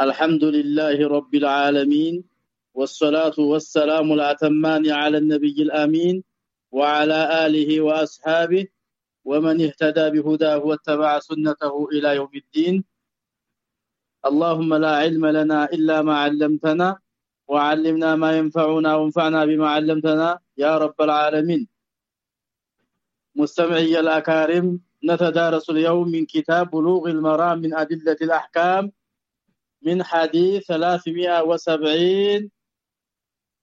الحمد لله رب العالمين والصلاة والسلام الأتمان على النبي الأمين وعلى آله وأصحابه ومن اهتدى بهداه واتبع سنته إلى يوم الدين. اللهم لا علم لنا إلا ما علمتنا وعلمنا ما ينفعنا وانفعنا بما علمتنا يا رب العالمين. مستمعي الأكارم نتدارس اليوم من كتاب بلوغ المرام من أدلة الأحكام من حديث 370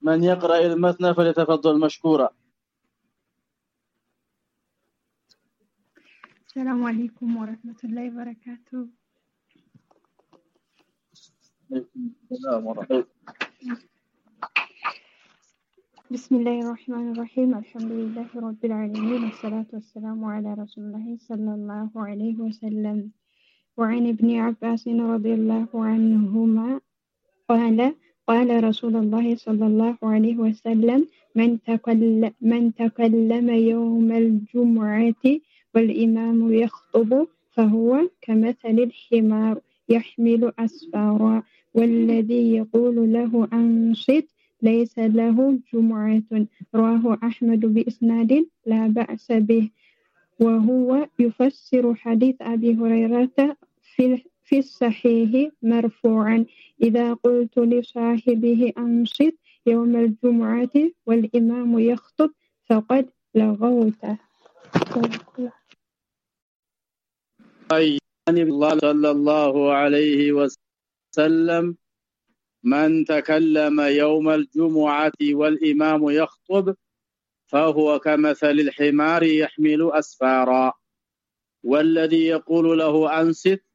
من يقرأ المثنى فليتفضل مشكورا. السلام عليكم ورحمة الله وبركاته. السلام ورحمة بسم الله الرحمن الرحيم. الحمد لله رب العالمين والصلاة والسلام على رسول الله صلى الله عليه وسلم. وعن ابن عباس رضي الله عنهما قال قال رسول الله صلى الله عليه وسلم من تكلم, من تكلم يوم الجمعة والإمام يخطب فهو كمثل الحمار يحمل أسفارا والذي يقول له أنصت ليس له جمعة رواه أحمد بإسناد لا بأس به. وهو يفسر حديث أبي هريرة في في الصحيح مرفوعا. إذا قلت لصاحبه أنصت يوم الجمعة والإمام يخطب فقد لغوته أي الله صلى الله عليه وسلم من تكلم يوم الجمعة والإمام يخطب فهو كمثل الحمار يحمل أسفارا. والذي يقول له أنصت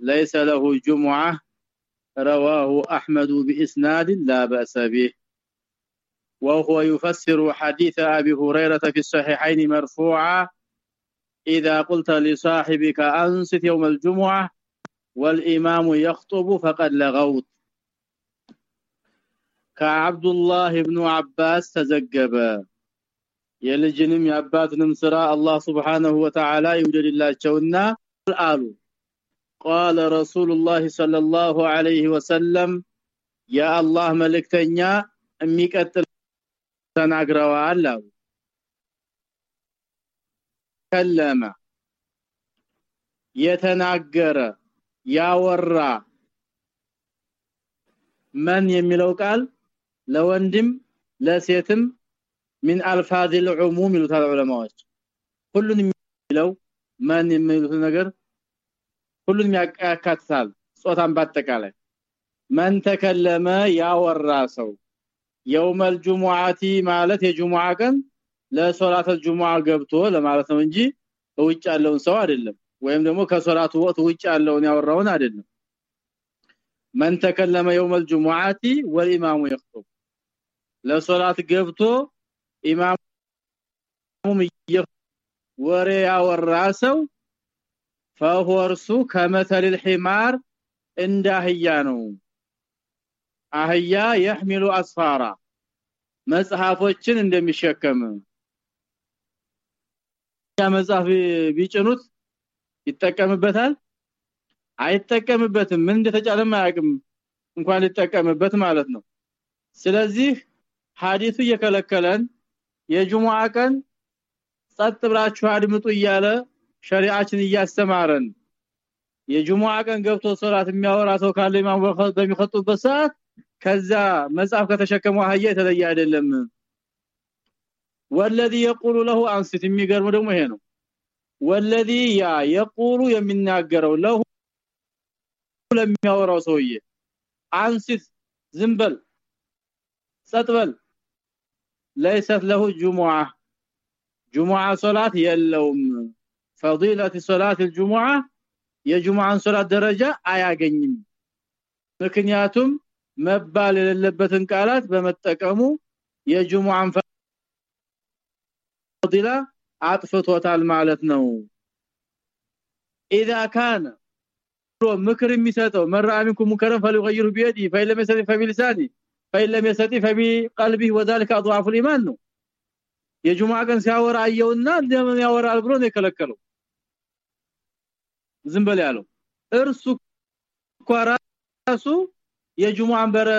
ليس له جمعة رواه أحمد بإسناد لا بأس به وهو يفسر حديث أبي هريرة في الصحيحين مرفوعا إذا قلت لصاحبك أنصت يوم الجمعة والإمام يخطب فقد لغوت كعبد الله بن عباس تزجب የልጅንም የአባትንም ስራ አላህ Subhanahu Wa Ta'ala ይውደድላቸውና አሉ قال رسول الله صلى الله عليه وسلم يا الله መልእክተኛ የሚቀጥል ተናግረዋል አሉ ከለመ የተናገረ ያወራ መን የሚለው ቃል ለወንድም ለሴትም من الفاظ العموم ይሉታል ዑለማዎች ሁሉን የሚለው ማን የሚሉት ነገር ሁሉን ያካትታል ጾታን በአጠቃላይ ማን ተከለመ ያወራ ሰው يوم الجمعه ማለት የጁሙዓ ቀን ለሶላተ ጁሙዓ ገብቶ ለማለት ነው እንጂ ውጭ ያለውን ሰው አይደለም ወይም ደግሞ ከሶላቱ ወቅት ውጭ ያለውን ያወራውን አይደለም من تكلم يوم الجمعه والامام يخطب ለሶላት ገብቶ ኢማሙም ወሬ ያወራ ሰው ፈሆርሱ ከመተል الحمار እንደ አህያ ነው አህያ يحمل አስፋራ መጽሐፎችን እንደሚሸከም ያ መጽሐፍ ቢጭኑት ይጠቀምበታል አይጠቀምበትም ምን እንደተጫለም አያውቅም እንኳን ሊጠቀምበት ማለት ነው ስለዚህ ሐዲሱ እየከለከለን የጁሙአ ቀን ጸጥ ብላችሁ አድምጡ እያለ ሸሪዓችን እያስተማረን የጁሙዓ ቀን ገብቶ ሶላት የሚያወራ ሰው ካለ ኢማም በሚخطበት ሰዓት ከዛ መጽሐፍ ከተሸከመው አህያ የተለየ አይደለም። والذي يقول له አንስት የሚገርመው ደግሞ ይሄ ነው። والذي ያ يقول የሚናገረው له ለሚያወራው ሰውዬ አንስት ዝምበል ጸጥበል ليست له جمعه جمعه ሶላት የለውም። فضيله صلاه الجمعه የጁሙአን ሶላት ደረጃ አያገኝም ምክንያቱም መባል የሌለበትን ቃላት በመጠቀሙ የጁሙአን ፈዲላ አጥፍቶታል ማለት ነው اذا كان ምክር የሚሰጠው መራሚኩም ሙከረም فليغيره بيده فإن لم يستطع فبلسانه فإن لم يستطع فبقلبه وذلك اضعف الايمان ነው የጁሙአ ቀን ሲያወራ አየውና እንደምን ያወራል ብሎ ነው የከለከለው ዝም በል ያለው እርሱ ኳራ ራሱ የጁሙአን በረ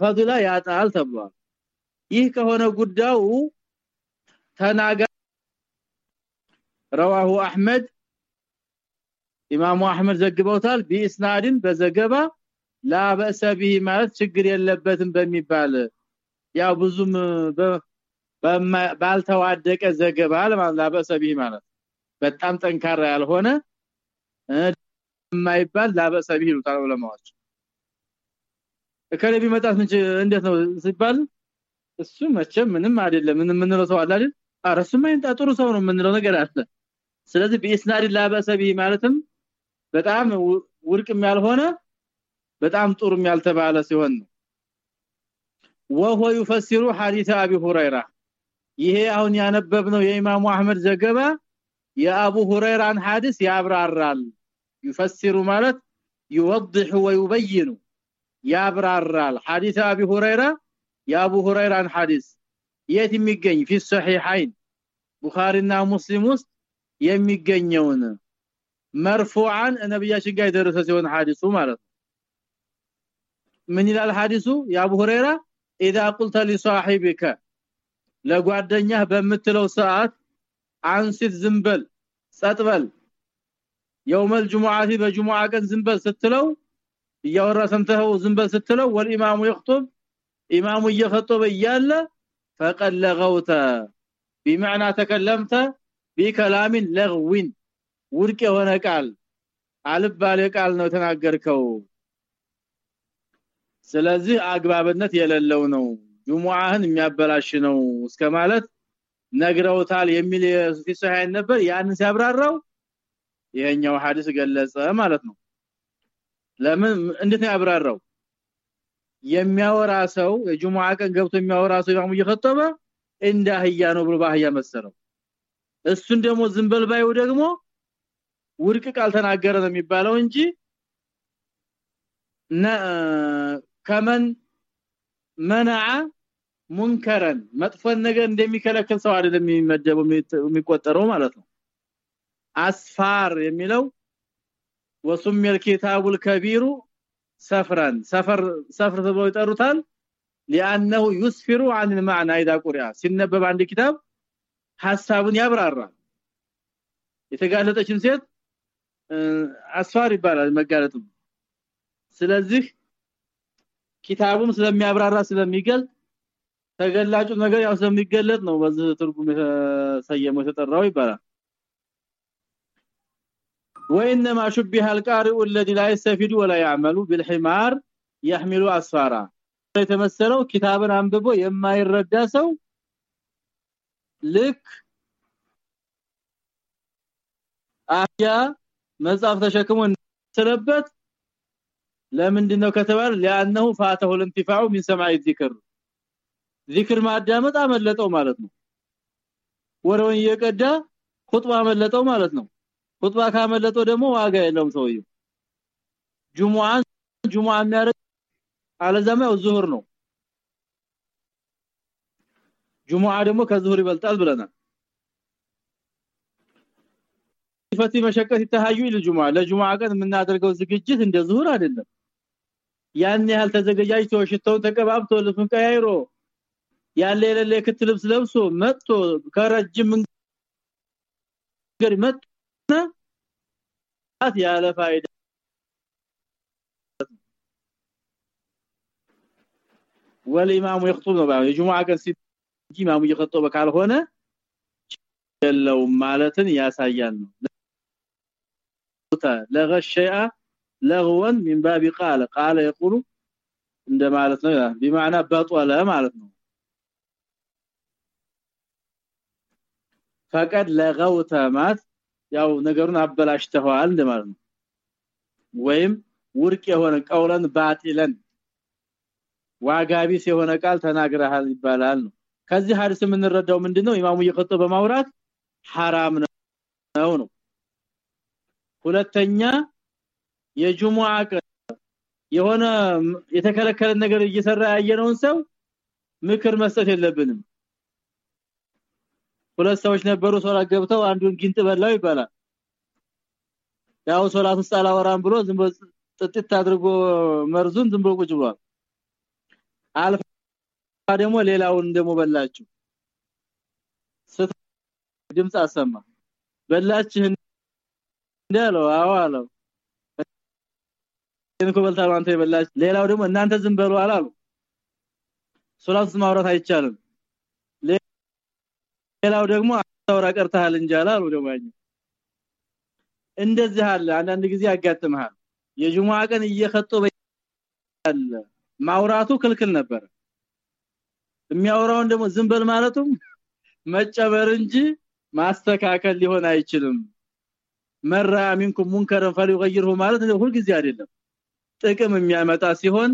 ፈድላ ያጣል ተብሏል ይህ ከሆነ ጉዳዩ ተናጋ رواه احمد ኢማሙ አህመድ ዘግበውታል ቢስናድን በዘገባ ላ በእሰ ቢሂ ማለት ችግር የለበትም በሚባል ያው ብዙም ባልተዋደቀ ዘገባ ለማለት ላ በእሰ ቢሂ ማለት በጣም ጠንካራ ያልሆነ የማይባል ላ በእሰ ቢሂ ይሉታል ዑለማዎች እከለ ቢመጣት ምን እንዴት ነው ሲባል እሱ መቼም ምንም አይደለም ምንም ምንለው ሰው አለ አይደል አረሱማ ይንጣ ጥሩ ሰው ነው ምንለው ነገር አለ ስለዚህ በኢስናድ ላ በእሰ ቢሂ ማለትም በጣም ውድቅም ያልሆነ በጣም ጥሩም ያልተባለ ሲሆን ነው وهو يفسر حديث ابي هريره ይሄ አሁን ያነበብነው የኢማሙ አህመድ ዘገባ የአቡ ሁረይራን ሐዲስ ያብራራል يفسر ማለት يوضح ويبين ያብራራል ሐዲስ አቢ ሁረይራ የአቡ ሁረይራን ሐዲስ የት የሚገኝ في الصحيحين ቡኻሪና ሙስሊም ውስጥ የሚገኘውን መርፉዓን ነብያችን ጋር የደረሰ ሲሆን ሐዲሱ ማለት ምን ይላል ሐዲሱ የአቡ ሁረይራ اذا قلت لصاحبك ለጓደኛህ በምትለው ሰዓት አንሲት ዝምበል ጸጥበል يوم الجمعه በጁሙዓ ቀን ዝንበል ስትለው እያወራ ሰምተው ዝንበል ስትለው والامام يخطب امام እየخطበ እያለ فقد لغوت بمعنى تكلمت بكلام لغو ውድቅ የሆነ ቃል አልባሌ ቃል ነው ተናገርከው ስለዚህ አግባብነት የሌለው ነው ጁሙአህን የሚያበላሽ ነው እስከማለት ነግረውታል የሚል ፊሰሃይ ነበር። ያንን ሲያብራራው ይሄኛው ሐዲስ ገለጸ ማለት ነው። ለምን እንዴት ነው ያብራራው? የሚያወራ ሰው የጁሙአ ቀን ገብቶ የሚያወራ ሰው ኢማሙ እየከተበ እንደ አህያ ነው ብሎ ባህያ መሰለው። እሱን ደግሞ ዝንበል ባዩ ደግሞ ውድቅ ቃል ተናገረ ነው የሚባለው እንጂ ከመን መንዓ ሙንከረን መጥፎን ነገር እንደሚከለክል ሰው አይደለም የሚመደበው የሚቆጠረው ማለት ነው አስፋር የሚለው ወሱም الكتاب الكبير ሰፍራን ሰፈር ሰፍር ተብሎ ይጠሩታል لانه يسفر عن المعنى اذا قرئ ሲነበብ አንድ ኪታብ ሐሳቡን ያብራራል የተጋለጠችን ሴት አስፋር ይባላል መጋለጡ ስለዚህ ኪታቡም ስለሚያብራራ ስለሚገልጥ ተገላጩ ነገር ያው ስለሚገለጥ ነው በዚህ ትርጉም የተሰየመው የተጠራው ይባላል وانما شبه القارئ الذي لا يستفيد ولا يعمل بالحمار يحمل اسفارا የተመሰለው ኪታብን አንብቦ የማይረዳ ሰው ልክ አያ መጽሐፍ ተሸክሞ ስለበት ለምንድነው ከተባለ لانه فاته الانتفاع من سماع الذكر ذكر ማዳመጥ አመለጠው ማለት ነው ወረውን እየቀዳ ኹጥባ አመለጠው ማለት ነው ኹጥባ ካመለጠው ደግሞ ዋጋ የለውም ሰውየው። ጁሙአን ጁሙአ የሚያረግ አለዛማ ዙሁር ነው። ጁሙአ ደግሞ ከዙሁር ይበልጣል ብለናል። ሲፈቲ መሸቀት ይተሃዩ ለጁሙአ ለጁሙአ ቀን የምናደርገው ዝግጅት እንደ ዙሁር አይደለም። ያን ያህል ተዘገጃጅቶ ሽተው ተቀባብቶ ልብሱን ቀያይሮ ያለ የሌለ ክት ልብስ ለብሶ መጥቶ ከረጅም መንገድ መጥቶ ያለ فائدة. والإمام يخطب ነው كان ቀን ሲጂ يخطب እየخطበ هنا. የለውም ማለትን يا ነው لغ الشيء لغوا من باب قال. قال يقول عند مالتنا بمعنى بطل ማለት فقد لغوت مات. ያው ነገሩን አበላሽተዋል እንደማለት ነው። ወይም ውርቅ የሆነ ቀውለን ባጢለን ዋጋቢስ የሆነ ቃል ተናግረሃል ይባላል ነው። ከዚህ ሐዲስ የምንረዳው ምንድነው? ኢማሙ እየቀጠ በማውራት ሐራም ነው ነው ሁለተኛ የጁሙአ የሆነ የተከለከለ ነገር እየሰራ ያየነውን ሰው ምክር መስጠት የለብንም። ሁለት ሰዎች ነበሩ ሶላት ገብተው አንዱን ጊንጥ በላው ይባላል። ያው ሶላት ውስጥ አላወራም ብሎ ዝም ጥጥት አድርጎ መርዙን ዝም ብሎ ቁጭ ብሏል። አልፋ ደግሞ ሌላውን ደግሞ በላችሁ ድምጽ አሰማ። በላችሁ እንዳለው አዎ አለው። እንኮ በልታው አንተ ይበላች ሌላው ደግሞ እናንተ ዝም በሉ አላሉ። ሶላት ማውራት አይቻልም ሌላው ደግሞ አስተውራ ቀርተሃል እንጃላ አሉ ደማኝ እንደዚህ አለ አንዳንድ ጊዜ ያጋጥመሃል የጁሙአ ቀን እየከጠበ አለ። ማውራቱ ክልክል ነበር የሚያወራውን ደግሞ ዝምበል ማለቱም መጨበር እንጂ ማስተካከል ሊሆን አይችልም። መራ منكم منكرا فليغيره ማለት ነው ሁልጊዜ አይደለም። ጥቅም የሚያመጣ ሲሆን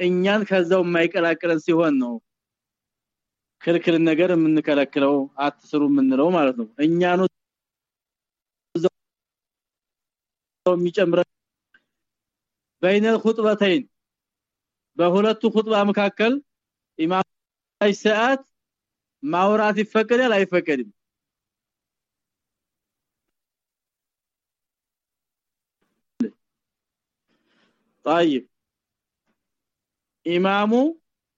እኛን ከዛው የማይቀላቀለን ሲሆን ነው። ክልክል ነገር የምንከለክለው አትስሩ የምንለው ማለት ነው እኛኑ የሚጨምረ በይነ الخطبتين በሁለቱ ኹጥባ መካከል ኢማም ሰዓት ማውራት ይፈቀዳል አይፈቀድም طيب ኢማሙ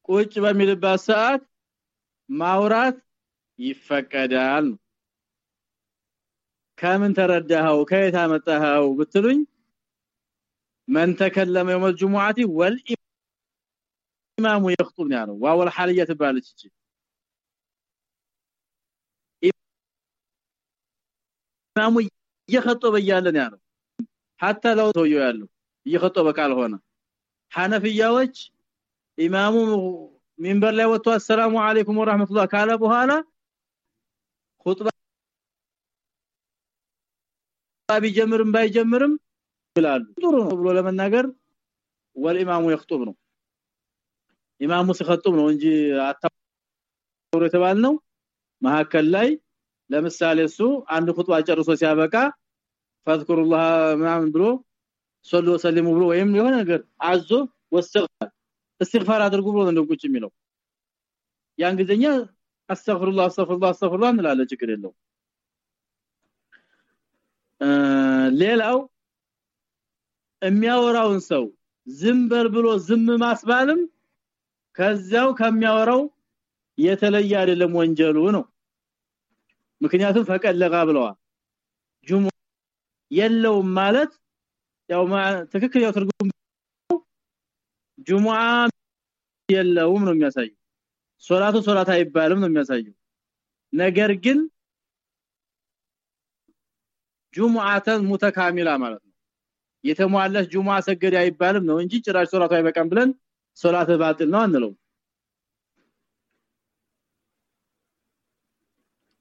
ቁጭ በሚልበት ሰዓት ማውራት ይፈቀዳል ከምን ተረዳኸው ከየት አመጣኸው ብትሉኝ من تكلم يوم الجمعه والامام يخطب يعني واو الحاليه تبالج ኢማሙ እየخطበ ያለ ነው ያለው ሐታ ለው ሰውየው ያለው እየخطበ ካልሆነ ሐነፊያዎች ኢማሙ ሚንበር ላይ ወጥቶ አሰላሙ አለይኩም ወራህመቱላህ ካለ በኋላ ኹጥባ ቢጀምርም ባይጀምርም ይላሉ። ጥሩ ነው ብሎ ለመናገር ወልኢማሙ ይخطب ነው። ኢማሙ ሲخطب ነው እንጂ አታውሩ የተባል ነው መሐከል ላይ ለምሳሌ እሱ አንድ ኹጥባ ጨርሶ ሲያበቃ فاذكروا الله ብሎ صلوا وسلموا ብሎ ወይም የሆነ ነገር አዞ ወሰግፋል እስትግፋር አድርጉ ብሎ ነው ቁጭ የሚለው። ያን ጊዜኛ አስተግፍሩላህ አስተግፍሩላህ አስተግፍሩላህ እንላለን ችግር የለው ሌላው የሚያወራውን ሰው ዝም ብሎ ዝም ማስባልም ከዛው ከሚያወራው የተለየ አይደለም ወንጀሉ ነው። ምክንያቱም ፈቀለጋ ብለዋል። ጁሙ የለውም ማለት ያው ትክክለኛው ትርጉም ጁሙአ የለውም ነው የሚያሳየው። ሶላቱ ሶላት አይባልም ነው የሚያሳየው። ነገር ግን ጁሙአተን ሙተካሚላ ማለት ነው። የተሟላች ጁሙአ ሰገደ አይባልም ነው እንጂ ጭራሽ ሶላቱ አይበቃም ብለን ሶላት ባጥል ነው አንለው።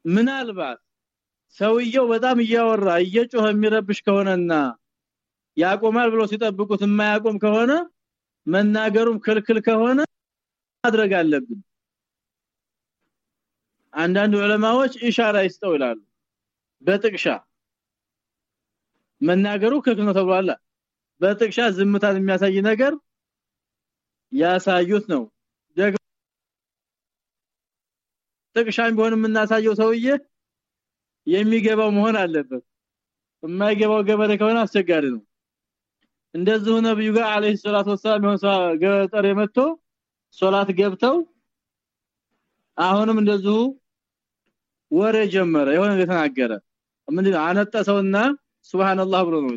ምናልባት ሰውየው በጣም እያወራ እየጮኸ የሚረብሽ ከሆነና ያቆማል ብሎ ሲጠብቁት የማያቆም ከሆነ መናገሩም ክልክል ከሆነ ማድረግ አለብን። አንዳንድ ዑለማዎች ኢሻራ ይስተው ይላሉ። በጥቅሻ መናገሩ ክልክል ነው ተብሏል። በጥቅሻ ዝምታን የሚያሳይ ነገር ያሳዩት ነው። ደግሞ ጥቅሻም ቢሆን የምናሳየው ሰውዬ የሚገባው መሆን አለበት። የማይገባው ገበሬ ከሆነ አስቸጋሪ ነው እንደዚሁ ነብዩ ጋር አለይሂ ሰላቱ ወሰለም ይሆን ገጠር የመጥቶ ሶላት ገብተው አሁንም እንደዚሁ ወሬ ጀመረ የሆነ የተናገረ ምንድነው? አነጠሰውና ሱብሃንአላህ ብሎ ነው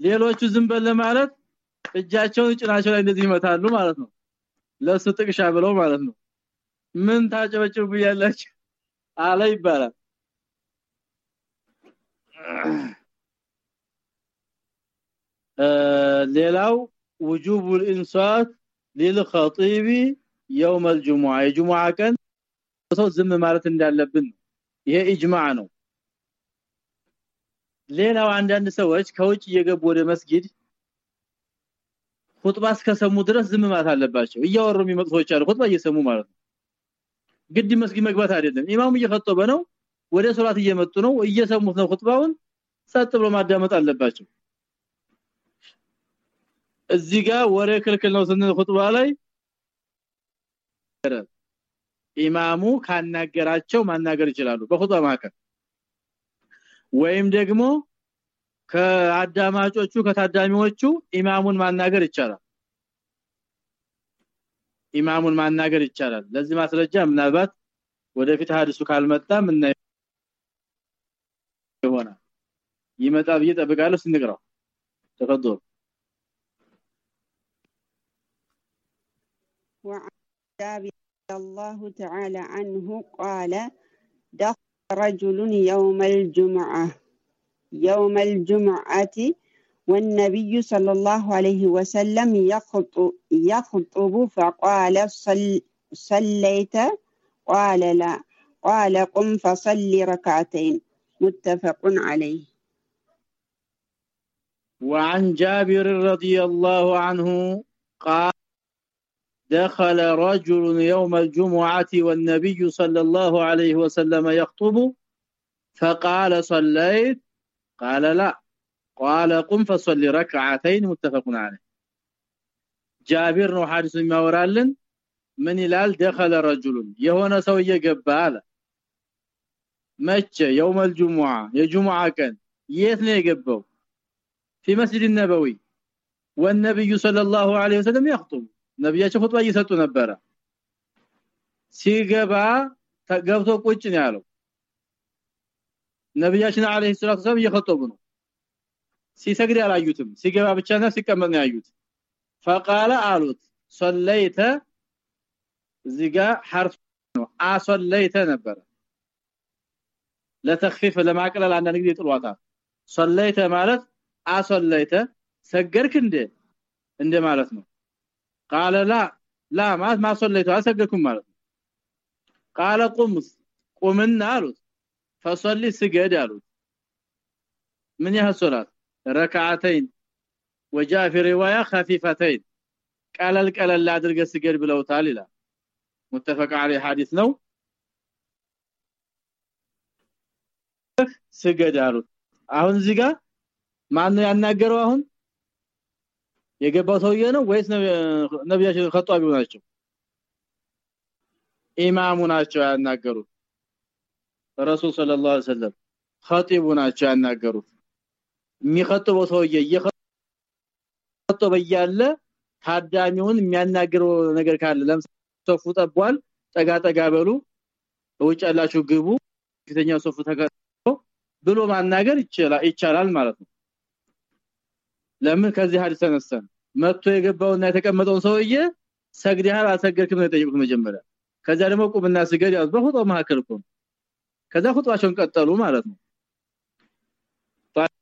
ሌሎቹ ዝም በለ ማለት እጃቸውን ጭናቸው ላይ እንደዚህ ይመታሉ ማለት ነው። ለሱ ጥቅሻ ብለው ማለት ነው። ምን ታጨበጭቡ ያላችሁ አለ ይባላል ሌላው وجوب الانصات للخطيب يوم الجمعه የጁሙዓ ቀን ሰው ዝም ማለት እንዳለብን ይሄ ኢጅማዕ ነው ሌላው አንዳንድ ሰዎች ከውጭ እየገቡ ወደ መስጊድ ኹጥባ እስከሰሙ ድረስ ዝም ማለት አለባቸው እያወሩ የሚመጡ ሰዎች አሉ ኹጥባ እየሰሙ ማለት ነው ግድ መስጊድ መግባት አይደለም ኢማሙ እየፈጠበ ነው ወደ ሶላት እየመጡ ነው እየሰሙት ነው ኹጥባውን ጸጥ ብሎ ማዳመጥ አለባቸው እዚህ ጋር ወሬ ክልክል ነው ስንል ኹጥባ ላይ ኢማሙ ካናገራቸው ማናገር ይችላሉ በኹጥባ መካከል። ወይም ደግሞ ከአዳማጮቹ ከታዳሚዎቹ ኢማሙን ማናገር ይቻላል። ኢማሙን ማናገር ይቻላል። ለዚህ ማስረጃ ምናልባት ወደፊት ሐዲሱ ካልመጣ ምን ይሆናል። ይመጣ ብዬ ጠብቃለሁ ስንግረው ተፈضل وعن جابر الله تعالى عنه قال دخل رجل يوم الجمعة يوم الجمعة والنبي صلى الله عليه وسلم يخطب, يخطب فقال صل صليت؟ قال لا. قال قم فصل ركعتين. متفق عليه. وعن جابر رضي الله عنه قال دخل رجل يوم الجمعة والنبي صلى الله عليه وسلم يخطب فقال صليت قال لا قال قم فصلي ركعتين متفق عليه جابر ነው ሐዲስ የሚያወራልን ምን ይላል دخل رجل የሆነ ሰው እየገባ አለ መቼ يوم الجمعة የጁሙዓ ቀን የት ነው የገባው في مسجد النبوي والنبي صلى الله عليه وسلم يخطب ነብያቸው ኹጥባ እየሰጡ ነበረ። ሲገባ ተገብቶ ቁጭ ነው ያለው። ነብያችን አለይሂ ሰላቱ ሰለም እየኸጠቡ ነው። ሲሰግድ ያላዩትም ሲገባ ብቻና ሲቀመጥ ነው ያዩት። فقال አሉት صليت እዚህ ጋር حرف ነው። አሰለይተ ነበር ለተخفيف ለማቅለል አንዳንድ ጊዜ ጥሏታል صليت ማለት አሰለይተ ሰገርክ እንደ እንደ ማለት ነው። قال لا لا ما ما صليت አሰገድኩም ማለት ነው قال قم قمنا አሉት فصلي سجد አሉት ምን ያህል ሶላት ረካዓተይን وجاء في روايه خفيفتين ቀለል ቀለል አድርገ ስገድ ብለውታል ይላል متفق عليه حديث ነው ስገድ አሉት አሁን እዚህ ጋር ማን ነው ያናገረው አሁን የገባው ሰውዬ ነው ወይስ ነብያችን ኸጧቢው ናቸው? ኢማሙ ናቸው ያናገሩት። ረሱል ሰለላሁ ዐለይሂ ወሰለም ኸጢቡ ናቸው ያናገሩት። የሚኸጥበው ሰውዬ እየኸጠበ ያለ ታዳሚውን የሚያናግረው ነገር ካለ ለምሰፉ ጠቧል ጠጋ ጠጋ በሉ ውጭ ያላችሁ ግቡ ፊተኛው ሶፉ ተከቶ ብሎ ማናገር ይችላል ይቻላል ማለት ነው። ለምን ከዚህ ሐዲስ ተነስተን መጥቶ የገባውና የተቀመጠውን ሰውዬ ሰግደሃል አልሰገድክም ነው የጠየቁት መጀመሪያ ከዛ ደግሞ ቁምና ስገድ ያዝ በሁጣው መካከል እኮ ከዛ ኹጥባቸውን ቀጠሉ ማለት ነው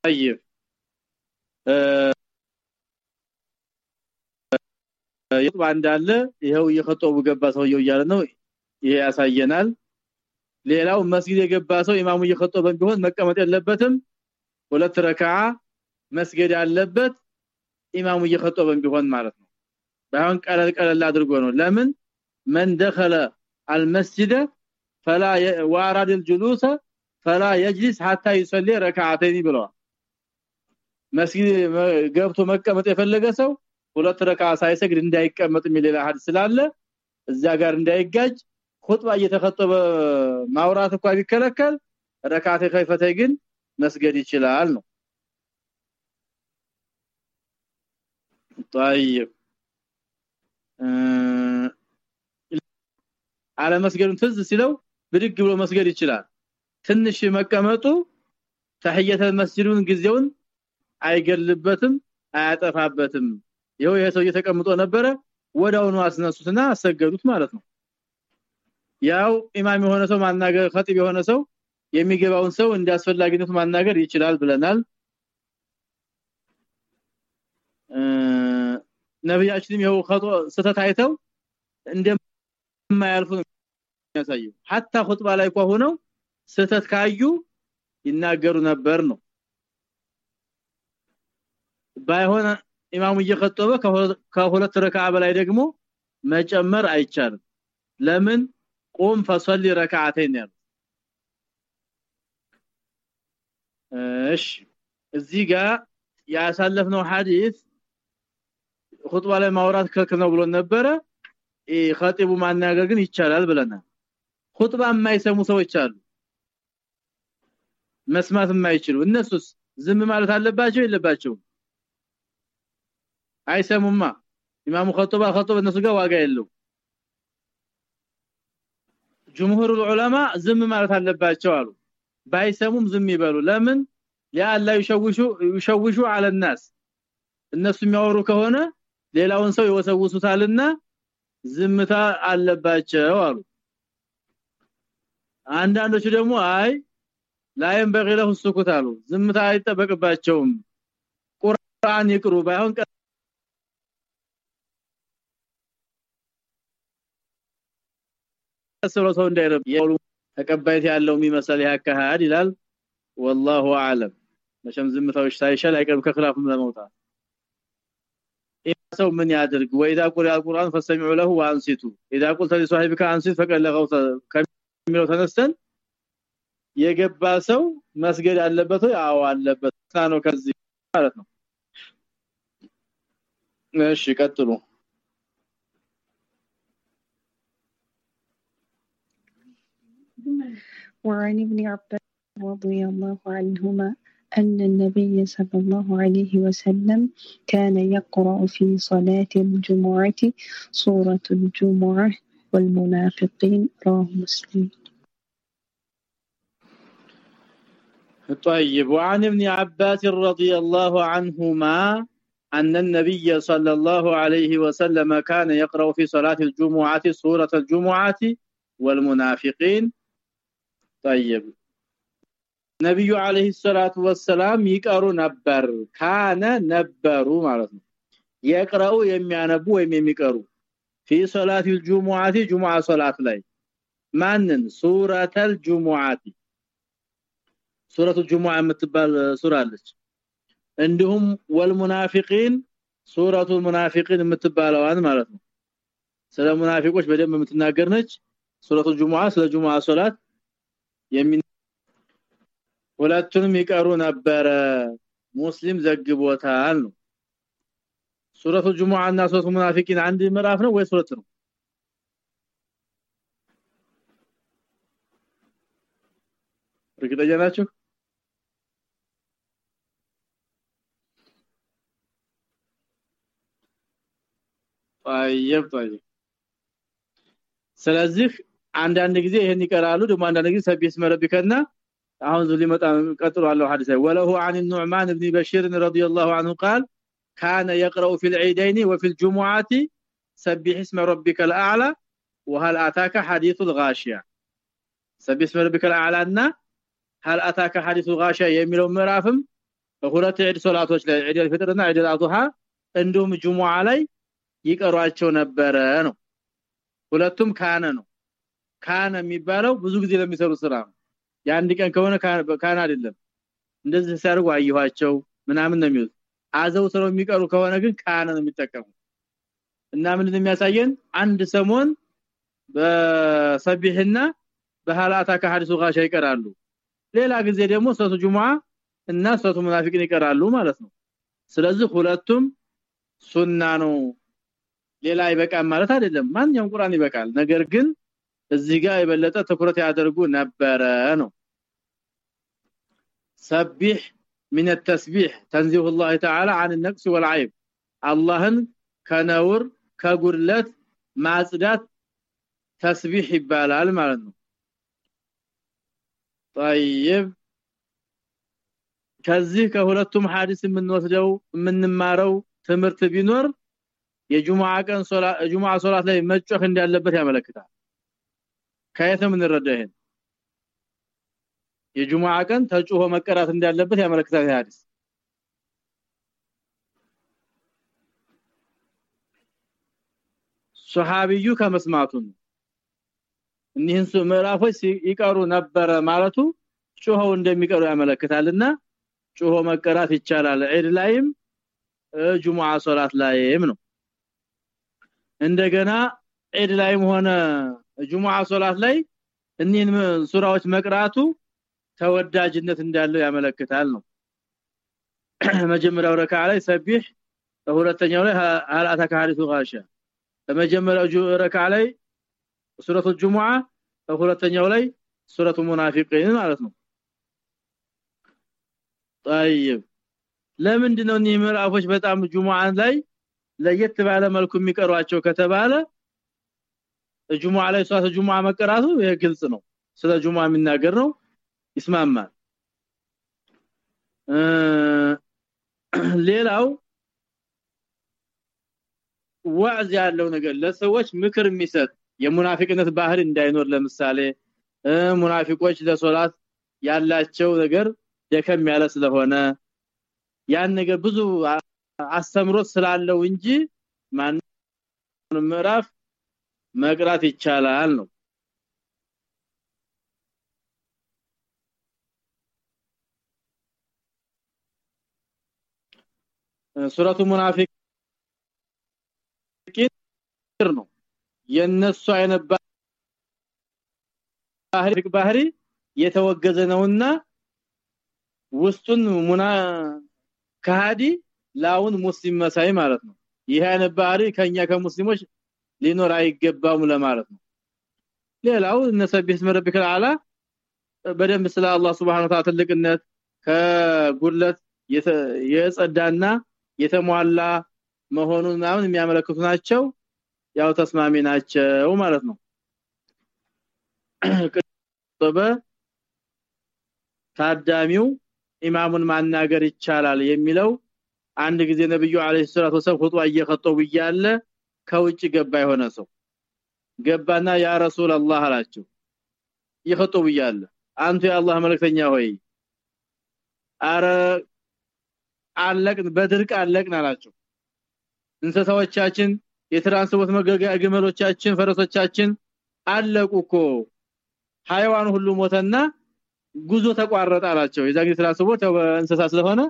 طيب ይጥባ እንዳለ ይሄው እየኸጠቡ ገባ ሰውየው እያለ ነው ይሄ ያሳየናል ሌላው መስጊድ የገባ ሰው ኢማሙ እየኸጠበን ቢሆን መቀመጥ የለበትም ሁለት ረካዓ መስገድ ያለበት ኢማሙ እየኸጠበን ቢሆን ማለት ነው ባይሆን ቀለል ቀለል አድርጎ ነው ለምን من دخل المسجد فلا وارد الجلوس فلا يجلس حتى يصلي ركعتين ብለዋል መስጊድ ገብቶ መቀመጥ የፈለገ ሰው ሁለት ረካ ሳይሰግድ እንዳይቀመጥ የሚል ሌላ ሐዲስ ስላለ እዛ ጋር እንዳይጋጭ ኹጥባ እየተከተበ ማውራት እንኳን ቢከለከል ረካተ ከይፈተ ግን መስገድ ይችላል ነው طيب አለ መስገዱን ትዝ ሲለው ብድግ ብሎ መስገድ ይችላል ትንሽ መቀመጡ ተህየተ መስጂዱን ጊዜውን አይገልበትም አያጠፋበትም ይሄው የሰው እየተቀምጦ ነበረ ወዳውኑ አስነሱትና አሰገዱት ማለት ነው ያው ኢማም የሆነ ሰው ማናገር ኸጢብ የሆነ ሰው የሚገባውን ሰው እንዲያስፈልጋነቱ ማናገር ይችላል ብለናል ነብያችንም ይሄው ኸጦ ስተት አይተው እንደማያልፉ ያሳየው hatta ኹጥባ ላይ እንኳን ስተት ካዩ ይናገሩ ነበር ነው። ባይሆን ኢማሙ እየከተበ ከሁለት ረካዓ በላይ ደግሞ መጨመር አይቻልም። ለምን? ቁም ፈሰሊ ረካዓተين ያሉ እሺ እዚህ ጋር ያሳለፍነው ሐዲስ ኹጥባ ላይ ማውራት ከልክል ነው ብሎ ነበረ። ኸጢቡ ማናገር ግን ይቻላል ብለናል ኹጥባ የማይሰሙ ሰዎች አሉ። መስማት የማይችሉ እነሱስ ዝም ማለት አለባቸው የለባቸው አይሰሙማ። ኢማሙ ኸጥባ ኸጥባ እነሱ ጋር ዋጋ የለው جمهور العلماء ዝም ማለት አለባቸው አሉ። ባይሰሙም ዝም ይበሉ። ለምን? لا ይሸውሹ يشوشوا على الناس الناس የሚያወሩ ከሆነ ሌላውን ሰው ይወሰውሱታልና ዝምታ አለባቸው አሉ። አንዳንዶቹ ደግሞ አይ ላይም በغيره السكوت አሉ። ዝምታ አይጠበቅባቸውም። ቁርአን ይቅሩ ባይሆን ከሰሎ ሰው እንዳይረብ ተቀባይት ያለው የሚመስል ያካሃድ ይላል። والله اعلم መቼም ዝምታዎች ሳይሻል አይቀርም ከخلاف ለመውጣት። ሰው ምን ያድርግ ወይዳ ቁርአን القران فاستمعوا له وانصتوا اذا قلت لصاحبك انصت فقد لغوت ከሚለው ተነስተን የገባ ሰው መስገድ አለበት ወይ አዎ አለበት ነው ከዚህ ማለት ነው እሺ ቀጥሉ وعن ابن عباس رضي الله عنهما أن النبي صلى الله عليه وسلم كان يقرأ في صلاة الجمعة سورة الجمعة والمنافقين رواه مسلم. طيب وعن ابن عباس رضي الله عنهما أن النبي صلى الله عليه وسلم كان يقرأ في صلاة الجمعة سورة الجمعة والمنافقين. طيب ነብዩ አለይሂ ሰላቱ ወሰላም ይቀሩ ነበር ካነ ነበሩ ማለት ነው የቅራው የሚያነቡ ወይም የሚቀሩ في صلاه الجمعه جمعه صلاه ላይ ማንን ሱረተል ጁሙዓቲ ሱረቱ ጁሙዓ የምትባል ሱራ አለች እንዲሁም ወልሙናፊቂን ሱረቱ ሙናፊቂን የምትባለዋን ማለት ነው ስለ ሙናፊቆች በደንብ የምትናገር ነች ሱረቱ ጁሙዓ ስለ ጁሙዓ ሶላት የሚ ሁለቱንም ይቀሩ ነበረ ሙስሊም ዘግቦታል ነው ሱረቱ ጁሙዓ እና ሱረቱ ሙናፊቂን አንድ ምዕራፍ ነው ወይስ ሁለት ነው እርግጠኛ ናችሁ طيب طيب ስለዚህ አንዳንድ ጊዜ ይሄን ይቀራሉ ደግሞ አንዳንድ ጊዜ ሰቢስ መረቢከና አሁን ዙ ሊመጣ ቀጥሎ አለው ሐዲስ ወለሁ عن النعمان بن بشير رضي الله عنه قال كان يقرأ في العيدين وفي الجمعة سبح اسم ربك الأعلى وهل أتاك حديث الغاشية سبح اسم ربك الأعلى أن هل أتاك حديث الغاشية የሚለው ምዕራፍም በሁለት ዒድ ሶላቶች ላይ ዒድ አልፈጥርና ዒድ አልአድሃ እንዲሁም ጁሙዓ ላይ ይቀሯቸው ነበረ ነው ሁለቱም ካነ ነው ካነ የሚባለው ብዙ ጊዜ ለሚሰሩ ስራ ነው የአንድ ቀን ከሆነ ካነ አይደለም። እንደዚህ ሲያርጉ አየኋቸው ምናምን ነው የሚሉት። አዘውትረው የሚቀሩ ከሆነ ግን ካነ ነው የሚጠቀሙ እና ምን የሚያሳየን? አንድ ሰሞን በሰቢህና በሐላታ ከሐዲሱ ጋሻ ይቀራሉ። ሌላ ጊዜ ደግሞ ሶቱ ጁሙአ እና ሶቱ ሙናፊቅን ይቀራሉ ማለት ነው። ስለዚህ ሁለቱም ሱና ነው። ሌላ ይበቃል ማለት አይደለም። ማንኛውም ቁርአን ይበቃል። ነገር ግን እዚህ ጋር የበለጠ ትኩረት ያደርጉ ነበረ ነው ሰቢህ من التسبيح تنزيه الله تعالى عن النقص والعيب اللهن ከነውር ከጉድለት ማጽዳት ተስቢህ ይባላል ማለት ነው طيب ከዚህ ከሁለቱም ሐዲስ የምንወስደው የምንማረው ትምህርት ቢኖር የጁማዓ ቀን ሶላት ጁማዓ ሶላት ላይ መጮህ እንዳለበት ያመለክታል ከየት የምንረዳው ይሄን? የጁማዓ ቀን ተጮሆ መቀራት እንዳለበት ያመለክታል ሐዲስ። ሱሐቢዩ ከመስማቱ እኒህን ምዕራፎች ይቀሩ ነበረ ማለቱ ጮኸው እንደሚቀሩ ያመለክታልና ጮሆ መቀራት ይቻላል። ዒድ ላይም ጁሙዓ ሶላት ላይም ነው። እንደገና ዒድ ላይም ሆነ ጁሙዓ ሶላት ላይ እኒህን ሱራዎች መቅራቱ ተወዳጅነት እንዳለው ያመለክታል ነው መጀመሪያው ረካ ላይ ሰቢህ በሁለተኛው ላይ ሀላታ ከሐዲሱ ጋሻ በመጀመሪያው ረካ ላይ ሱረቱ ጁሙዓ በሁለተኛው ላይ ሱረቱ ሙናፊቂን ማለት ነው طيب ለምንድን ነው እነዚህ ምዕራፎች በጣም ጁሙአን ላይ ለየት ባለ መልኩ የሚቀሯቸው ከተባለ ጁሙአ ላይ ሷት ጁሙአ መቀራቱ ግልጽ ነው። ስለ ጁሙአ የሚናገር ነው። ይስማማል። ሌላው ዋዕዝ ያለው ነገር ለሰዎች ምክር የሚሰጥ የሙናፊቅነት ባህሪ እንዳይኖር ለምሳሌ ሙናፊቆች ለሶላት ያላቸው ነገር ደከም ያለ ስለሆነ ያን ነገር ብዙ አስተምሮት ስላለው እንጂ ማን ምዕራፍ መቅራት ይቻላል ነው። ሱረቱ ሙናፊቂን ነው። የነሱ አይነት ባህሪ የተወገዘ ነውና ውስጡን ሙና ከሃዲ ላውን ሙስሊም መሳይ ማለት ነው። ይሄ አይነት ባህሪ ከኛ ከሙስሊሞች ሊኖር አይገባም ለማለት ነው። ሌላው እነሰብህ ረቢከ አላ በደንብ ስለ አላህ Subhanahu Wa Ta'ala ትልቅነት ከጉድለት የጸዳና የተሟላ መሆኑን ምናምን የሚያመለክቱ ናቸው። ያው ተስማሚ ናቸው ማለት ነው። በ ታዳሚው ኢማሙን ማናገር ይቻላል የሚለው አንድ ጊዜ ነብዩ አለይሂ ሰላቱ ወሰለም ኹጥባ እየከተቡ እያለ ከውጭ ገባ የሆነ ሰው ገባና ያ ረሱል አላህ አላቸው። እየከተቡ እያለ አንተ የአላህ መልእክተኛ ሆይ አረ አለቅን በድርቅ አለቅን አላቸው። እንስሳዎቻችን የትራንስፖርት መገገያ ግመሎቻችን ፈረሶቻችን አለቁኮ ሃይዋን ሁሉ ሞተና ጉዞ ተቋረጠ አላቸው። የዛ ትራንስፖርት ያው እንስሳ ስለሆነ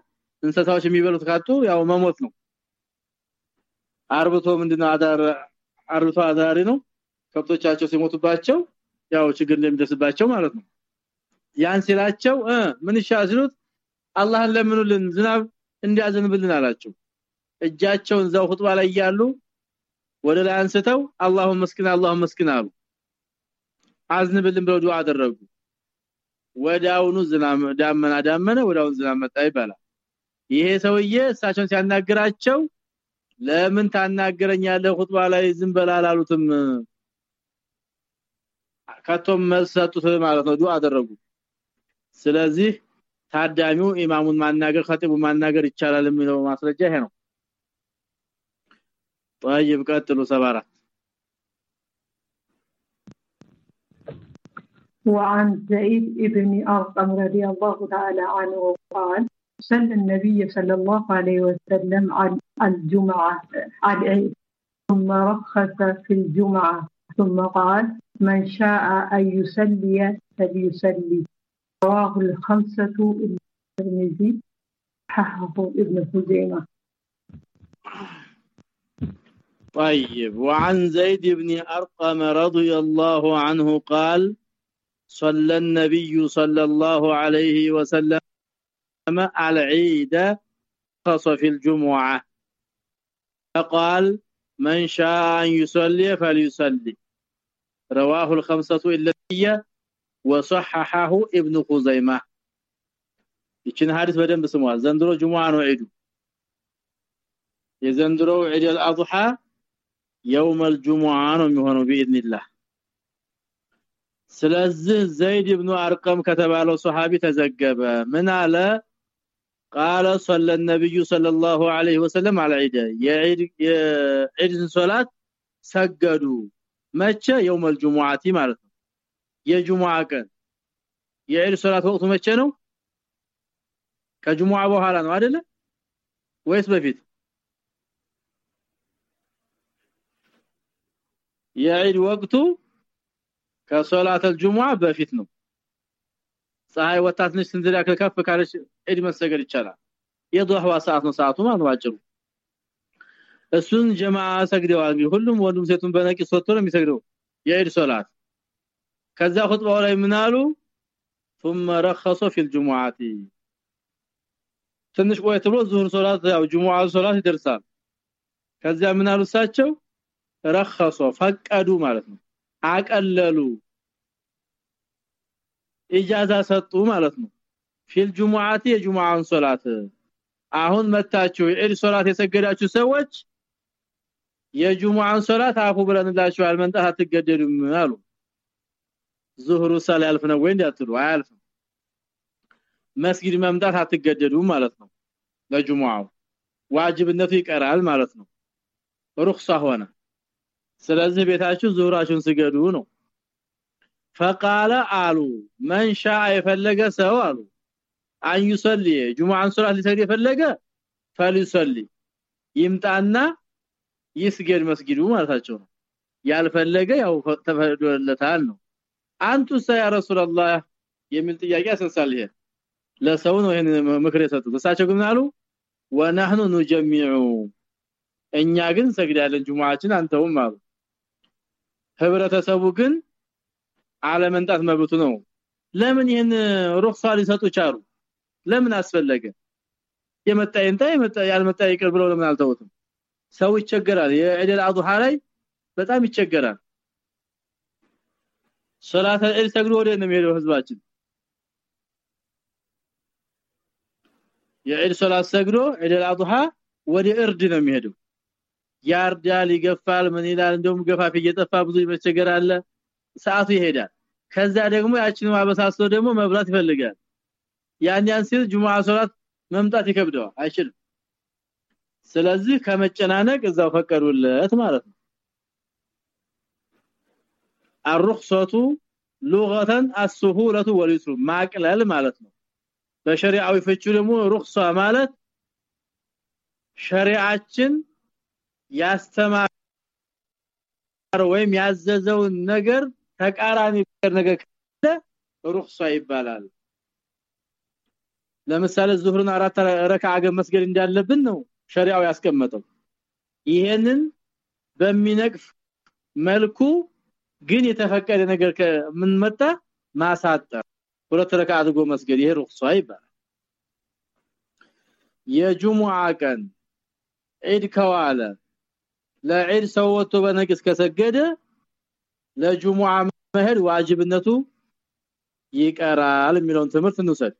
እንስሳዎች የሚበሉት ካጡ ያው መሞት ነው አርብቶ ምንድነው? አዳር አርብቶ አዳሪ ነው። ከብቶቻቸው ሲሞቱባቸው ያው ችግር እንደሚደርስባቸው ማለት ነው። ያን ሲላቸው ምን ይሻዝሉት አላህን ለምኑልን ዝናብ እንዲያዘንብልን አላቸው። እጃቸውን ዘው ኹጥባ ላይ ያሉ ወደ ላይ አንስተው አላሁ መስኪን አላሁ መስኪን አሉ። አዝንብልን ብለው ዱዓ አደረጉ። ወዳውኑ ዝናብ ዳመና ዳመነ ወዳውኑ ዝናብ መጣ ይባላል። ይሄ ሰውዬ እሳቸውን ሲያናግራቸው ለምን ታናገረኛለህ ኹጥባ ላይ ዝም በላላሉትም ከቶም መሰጡት ማለት ነው ዱዓ አደረጉ ስለዚህ ታዳሚው ኢማሙን ማናገር ኸጢቡ ማናገር ይቻላል የሚለው ማስረጃ ይሄ ነው طيب ቀጥሉ ሰባራ وعن زيد بن أرقم رضي الله تعالى عنه قال صلى النبي صلى الله عليه وسلم على الجمعة على ثم رخص في الجمعة ثم قال من شاء أن يصلي فليصلي رواه الخمسة الترمذي صححه ابن خزيمة. طيب وعن زيد بن أرقم رضي الله عنه قال صلى النبي صلى الله عليه وسلم العيد خص في الجمعة فقال من شاء أن يصلي فليصلي رواه الخمسة التي وصححه ابن خزيمة ይችን ሐዲስ በደንብ ስሟል ዘንድሮ ጁሙአ ነው ዒዱ የዘንድሮ ዒድ አልአድሃ يوم الجمعه ነው የሚሆነው باذن الله ስለዚህ ዘይድ ኢብኑ አርቀም ከተባለው ሱሐቢ ተዘገበ ምን አለ قال صلى النبي صلى الله عليه وسلم على العيد የዒድ የዒድ ሶላት ሰገዱ መቼ يوم الجمعه ማለት ነው የጁሙአ ቀን የዒድ ሶላት ወቅቱ መቼ ነው ከጁሙአ በኋላ ነው አይደለ ወይስ በፊት የዒድ ወቅቱ ከሶላት الجمعه በፊት ነው ፀሐይ ወጣ ትንሽ ስንዝር ያክል ከፍ ካለች ዒድ መሰገድ ይቻላል። የዱሃ ሰዓት ነው ሰዓቱ ማለት ባጭሩ እሱን ጀማዓ ሰግደዋል ሁሉም ወንዱም ሴቱን በነቂ ወጥቶ ነው የሚሰግደው የዒድ ሶላት። ከዛ ኹጥባው ላይ ምናሉ ثم رخصوا في الجمعات ትንሽ ቆይቶ ብሎ ዙሁር ሶላት ያው ጁሙዓ ሶላት ይደርሳል። ከዛ ምናሉ ሳቸው ረኸሶ ፈቀዱ ማለት ነው። አቀለሉ። ኢጃዛ ሰጡ ማለት ነው። في الجمعة የጁሙዓን ሶላት። አሁን መታችሁ የኢድ ሶላት የሰገዳችሁ ሰዎች የጁሙዓን ሶላት አፉ ብለንላችኋል መምጣት አትገደዱም አሉ። ዙህሩ ሰላ ያልፍ ነው ወይ እንዳትሉ አያልፍም። መስጊድ መምጣት አትገደዱም ማለት ነው። ለጁሙዓው ዋጅብነቱ ይቀራል ማለት ነው። ሩክሳ ሆነ። ስለዚህ ቤታችሁ ዙህራችሁን ስገዱ ነው فقال አሉ من شاء የፈለገ ሰው አሉ አን يصلي ጁሙዓን ሶላት ሊሰግድ የፈለገ فليصلي ይምጣና ይስገድ መስጊዱ ማለታቸው ነው ያልፈለገ ያው ተፈቅዶለታል ነው አንቱ ያ ረሱላህ የሚል ጥያቄ ያስነሳል ይሄ ለሰው ነው ይሄን ምክር የሰጡት እሳቸው ግን አሉ ወነህኑ نجمع እኛ ግን ሰግዳለን ጁሙዓችን አንተውም አሉ ህብረተሰቡ ግን አለመንጣት መብቱ ነው። ለምን ይሄን ሩክሳ ሊሰጡ ቻሉ ለምን አስፈለገ? የመጣ ይንታ የመጣ ያልመጣ ይቅር ብለው ለምን አልተውትም? ሰው ይቸገራል። የዒድ አልአድሃ ላይ በጣም ይቸገራል። ሶላተ ኢድ ሰግዶ ወደ ነው የሚሄደው ህዝባችን? የዒድ ሶላት ሰግዶ ዒድ አልአድሃ ወደ እርድ ነው የሚሄደው። ያርዳል ይገፋል ምን ይላል? እንደውም ገፋፊ እየጠፋ ብዙ አለ ሰዓቱ ይሄዳል ከዛ ደግሞ ያችን ማበሳሰው ደግሞ መብላት ይፈልጋል ያን ያን ሲል ጁሙአ ሶላት መምጣት ይከብደዋል አይችልም ስለዚህ ከመጨናነቅ እዛው ፈቀዱለት ማለት ነው الرخصه لغه السهوله واليسر ማቅለል ማለት ነው በሸሪዓዊ ፍቹ ደግሞ ሩክሳ ማለት ሸሪዓችን ያስተማረ ወይም ያዘዘውን ነገር ተቃራኒ ነገር ካለ ሩክሳ ይባላል። ለምሳሌ ዙህርን አራት ረካዓ መስገድ እንዳለብን ነው ሸሪዓው ያስቀመጠው። ይሄንን በሚነቅፍ መልኩ ግን የተፈቀደ ነገር ምን መጣ ማሳጠር ሁለት ረካ አድርጎ መስገድ ይሄ ሩክሷ ይባላል። የጁሙዓ ቀን ዒድ ከዋለ ለዒድ ሰው ወጥቶ በነቅስ ከሰገደ ለጁሙዓ መሄድ ዋጅብነቱ ይቀራል የሚለውን ትምህርት እንውሰድ።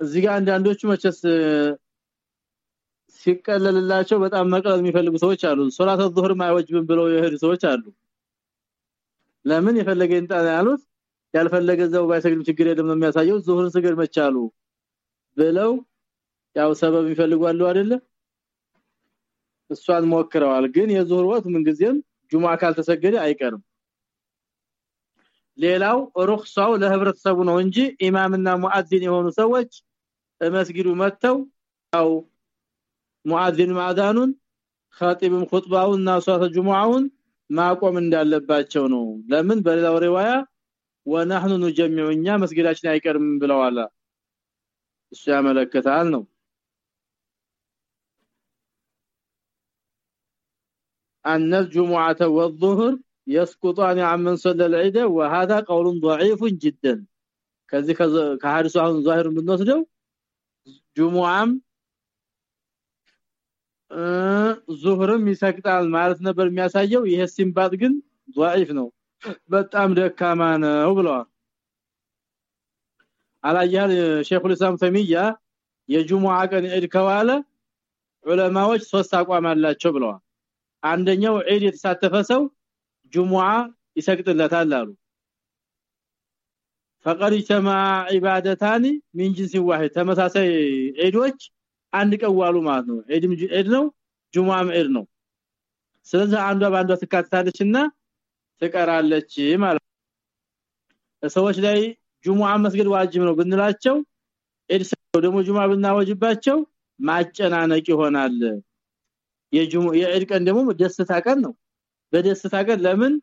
እዚህ ጋር አንዳንዶቹ መቸስ ሲቀለልላቸው በጣም መቅለል የሚፈልጉ ሰዎች አሉ። ሶላተ ዙህር ማይወጅብን ብለው የሄዱ ሰዎች አሉ። ለምን የፈለገ እንጣ ያሉት? ያልፈለገ ዘው ባይሰግድም ችግር የለም ነው የሚያሳየው። ዙህርን ስገድ መቻሉ ብለው ያው ሰበብ ይፈልጋሉ አይደለ? እሷን ሞክረዋል። ግን የዙህር ወቅት ምንጊዜም ጁማ ካልተሰገደ አይቀርም። ሌላው ሩክሳው ለህብረተሰቡ ነው እንጂ ኢማምና ሙአዚን የሆኑ ሰዎች መስጊዱ መተው ያው ሙአዚን ማዳኑን ኻጢብም ኹጥባውን ናሷተ ጁሙዓውን ማቆም እንዳለባቸው ነው። ለምን? በሌላው ሪዋያ ወነህኑ ኑጀሚዑኛ መስጊዳችን አይቀርም ብለዋል። እሱ ያመለከታል ነው። أن الجمعة والظهر يسقطان عن من صلى العيد وهذا قول ضعيف جدا ከዚህ ከሐዲሱ አሁን ዛሂር ብንወስደው ጁሙዓም ዙህርም ይሰቅጣል ማለት ነበር የሚያሳየው ይሄ ሲምባጥ ግን ضعيف ነው በጣም ደካማ ነው ብለዋል አላያል ሼኹ ልሳም ተሚያ የጁሙዓ ቀን ዒድ ከዋለ ዑለማዎች ሶስት አቋም አላቸው ብለዋል አንደኛው ዒድ የተሳተፈ ሰው ጁሙዓ ይሰግጥለታል አሉ فقد اجتمع عبادتان من جنس واحد ተመሳሳይ ዒዶች አንድ ቀዋሉ ማለት ነው ዒድም ዒድ ነው ጁሙዓም ዒድ ነው ስለዚህ አንዷ ባንዷ ትካተታለችና ትቀራለች ማለት ሰዎች ላይ ጁሙዓ መስገድ ዋጅብ ነው ብንላቸው ዒድ ደግሞ ጁሙዓ ብናወጅባቸው ማጨናነቅ ይሆናል የጁሙዓ የዒድ ቀን ደግሞ ደስታ ቀን ነው በደስታ ቀን ለምን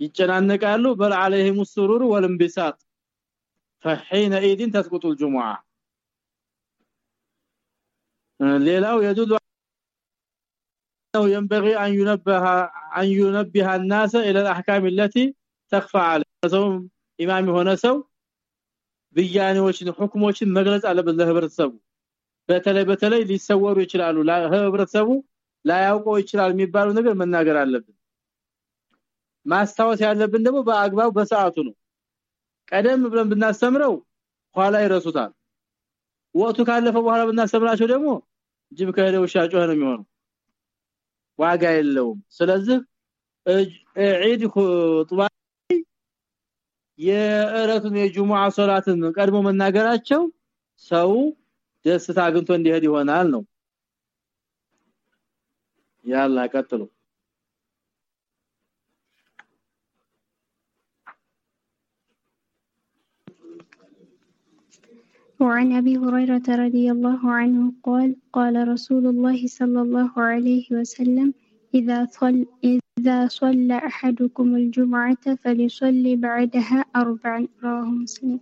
ይጨናነቃሉ በል عليهم السرور والانبساط فحينئذ تسقط الجمعه ሌላው يدل انه ينبغي ان ينبه ان ينبه الناس الى الاحكام التي تخفى عليهم ኢማም የሆነ ሰው ብያኔዎችን ሁክሞችን መግለጽ አለበት ለህብረተሰቡ በተለይ በተለይ ሊሰወሩ ይችላሉ። ለህብረተሰቡ ላያውቀው ይችላል የሚባለው ነገር መናገር አለብን። ማስታወስ ያለብን ደግሞ በአግባቡ በሰዓቱ ነው። ቀደም ብለን ብናስተምረው ኋላ ይረሱታል። ወቅቱ ካለፈ በኋላ ብናስተምራቸው ደግሞ ጅብ ከሄደ ውሻ ጮኸ ነው የሚሆነው። ዋጋ የለውም። ስለዚህ ዒድ ኹጥባ የእረቱን የጁሙዓ ሶላትን ቀድሞ መናገራቸው ሰው ደስታ አግኝቶ እንዲሄድ ይሆናል ነው ያላ ቀጥሉ وعن أبي هريرة رضي الله عنه قال قال رسول الله صلى الله عليه وسلم إذا صل إذا صلى أحدكم الجمعة فليصلي بعدها أربعا رواه مسلم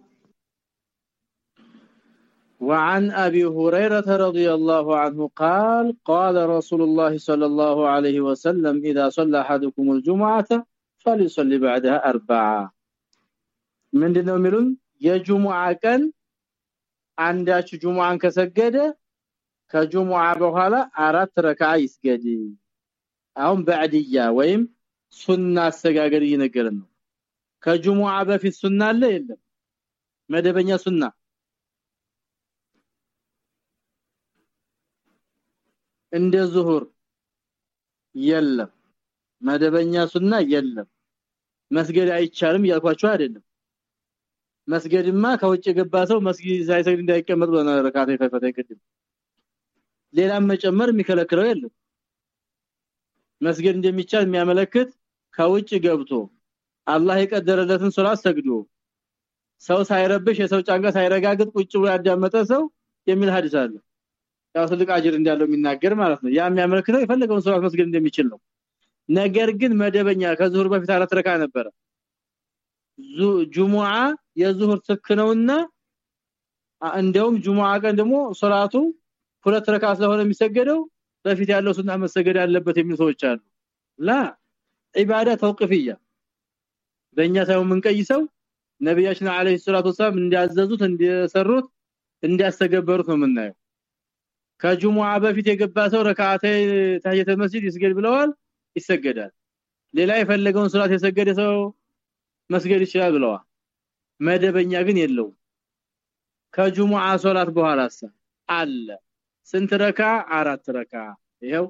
وعن أبي هريرة رضي الله عنه قال قال رسول الله صلى الله عليه وسلم إذا صلى أحدكم الجمعة فليصلي بعدها أربعة. من دنوملون يجمع كان عندك جمعة كسجده كجمعة بحالة أرات ركعة يسجد أهم بعدية ويم سنة سجاجرين ينقرن كجمعة بفي السنة اللي مدبنيا سنة እንደ ዙሁር የለም። መደበኛ ሱና የለም። መስገድ አይቻልም ያልኳችሁ አይደለም። መስገድማ ከውጭ የገባ ሰው መስጊድ ሳይሰግድ እንዳይቀመጥ ብለና ረካተ ይፈፈተ ይቀድም ሌላም መጨመር የሚከለክለው የለም። መስገድ እንደሚቻል የሚያመለክት ከውጭ ገብቶ አላህ የቀደረለትን ሶላት ሰግዶ ሰው ሳይረብሽ የሰው ጫንቃ ሳይረጋግጥ ቁጭ ብሎ ያዳመጠ ሰው የሚል ሐዲስ አለ ያው ትልቅ አጅር እንዳለው የሚናገር ማለት ነው። ያ የሚያመለክተው የፈለገውን ሶላት መስገድ እንደሚችል ነው። ነገር ግን መደበኛ ከዙሁር በፊት አራት ረካ ነበረ። ጁሙዓ የዙሁር ትክነውና እንደውም ጁሙዓ ቀን ደግሞ ሶላቱ ሁለት ረካ ስለሆነ የሚሰገደው በፊት ያለው ሱና መሰገድ ያለበት የሚሉ ሰዎች አሉ። ላ ኢባዳ ተውቅፍያ በእኛ ሳይሆን የምንቀይሰው ነብያችን አለይሂ ሰላቱ ወሰለም እንዲያዘዙት እንዲሰሩት እንዲያስተገበሩት ነው የምናየው ከጁሙዓ በፊት የገባ ሰው ረካዓተ ተህየተ መስጂድ ይስገድ ብለዋል ይሰገዳል ሌላ የፈለገውን ሶላት የሰገደ ሰው መስገድ ይችላል ብለዋል መደበኛ ግን የለው ከጁሙዓ ሶላት በኋላስ አለ ስንት ረካ አራት ረካ ይሄው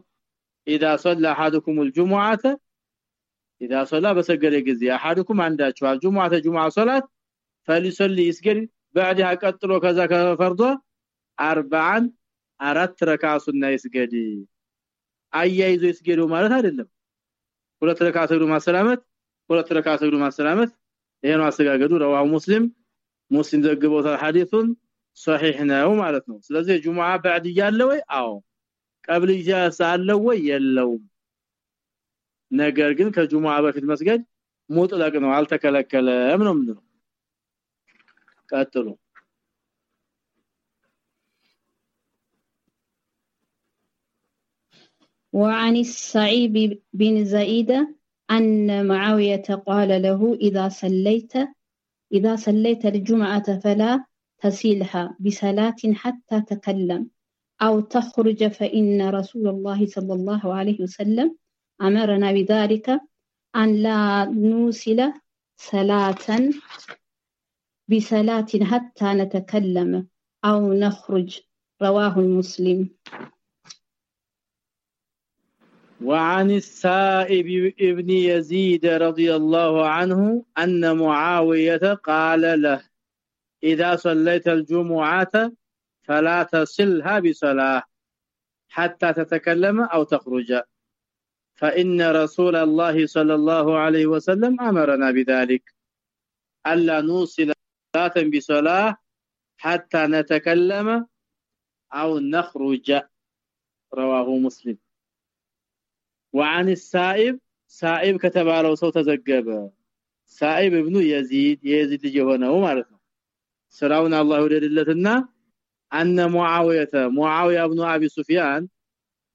اذا صلى احدكم الجمعه اذا صلى በሰገደ ጊዜ احدكم አንዳችሁ الجمعه جمعه ሶላት فليصلي ይስገድ بعدها ቀጥሎ ከዛ ከፈርዶ 40 አራት ረካ ሱና ይስገድ አያይዞ ይስገዱ ማለት አይደለም ሁለት ረካ ሰግዱ ማሰላመት ሁለት ረካ ሰግዱ ማሰላመት ይሄ ነው አሰጋገዱ ረዋሁ ሙስሊም ሙስሊም ዘግቦታል ሐዲሱን صحيح ነው ማለት ነው ስለዚህ ጁሙአ بعد ያለ ወይ አዎ ቀብል ያሳለ ወይ የለውም ነገር ግን ከጁሙአ በፊት መስገድ ሙጥለቅ ነው አልተከለከለም ነው ምንድነው ቀጥሉ وعن السعيب بن زائدة أن معاوية قال له إذا صليت إذا صليت الجمعة فلا تسيلها بصلاة حتى تكلم أو تخرج فإن رسول الله صلى الله عليه وسلم أمرنا بذلك أن لا نوصل صلاة بصلاة حتى نتكلم أو نخرج. رواه المسلم. وعن السائب ابن يزيد رضي الله عنه أن معاوية قال له إذا صليت الجمعة فلا تصلها بصلاة حتى تتكلم أو تخرج فإن رسول الله صلى الله عليه وسلم أمرنا بذلك ألا نوصل صلاة بصلاة حتى نتكلم أو نخرج. رواه مسلم. وعن السائب سائب ከተባለው ሰው ተዘገበ ሳኢብ ኢብኑ የዚድ የዚድ ልጅ የሆነው ማለት ነው ስራውን አላህ ወደደለትና አነ ሙአዊያተ ሙአዊያ ኢብኑ አቢ ሱፊያን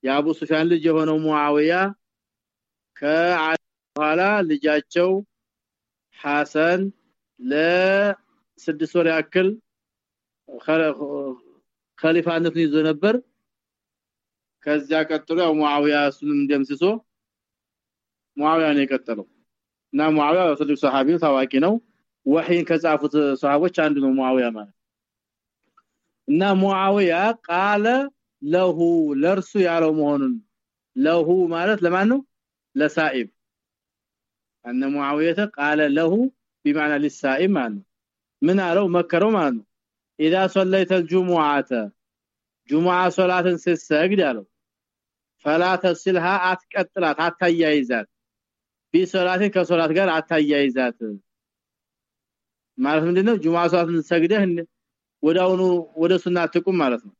የአቡ ሱፊያን ልጅ የሆነው ሙአዊያ ከኋላ ልጃቸው ሐሰን ለስድስት ወር ያክል ኸሊፋነቱን ይዞ ነበር ከዚያ ቀጥሎ ያው ሙአዊያ እሱንም ደምስሶ ሙአዊያ ነው የቀጠለው እና ሙአዊያ ትልቅ ሰሃቢው ታዋቂ ነው ወህይን ከጻፉት ሰሃቦች አንዱ ነው ሙአዊያ ማለት እና ሙአዊያ ቃለ ለሁ ለርሱ ያለው መሆኑን ለሁ ማለት ለማን ነው ለሳኢብ አነ ሙአዊያ ቃለ ለሁ بمعنى للسائب ማለት ነው ምን አለው መከረው ማለት ነው اذا صليت الجمعه جمعه ሶላትን ስትሰግድ አለው ፈላ ተስልሃ አትቀጥላት አታያይዛት። ቢሶላት ከሶላት ጋር አታያይዛት። ማለት ምንድነው? ጁማ ሶላትን ሰግደህ ወዳውኑ ወደ ሱና ትቁም ማለት ነው።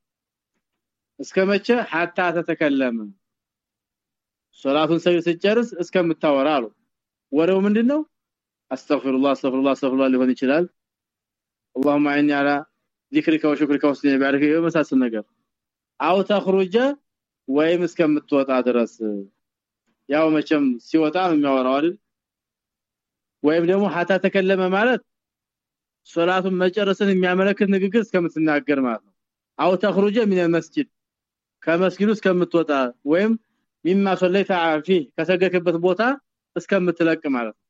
እስከመቼ ሐታ ተተከለመ። ሶላቱን ሰግድ ሲጨርስ እስከምታወራ አሉ። ወሬው ምንድነው? አስተግፍሩላህ አስተግፍሩላህ አስተግፍሩላህ ሊሆን ይችላል። اللهم اعني على ذكرك وشكرك وحسن عبادتك የመሳሰል ነገር። አው ተخرج ወይም እስከምትወጣ ድረስ። ያው መቼም ሲወጣ ነው የሚያወራው አይደል? ወይም ደግሞ ሀታ ተከለመ ማለት ሶላቱን መጨረስን የሚያመለክት ንግግር እስከምትናገር ማለት ነው። አው ተخرج من المسجد ከመስጊዱ እስከምትወጣ ወይም ሚማ ሶለይታ فيه ከሰገከበት ቦታ እስከምትለቅ ማለት ነው።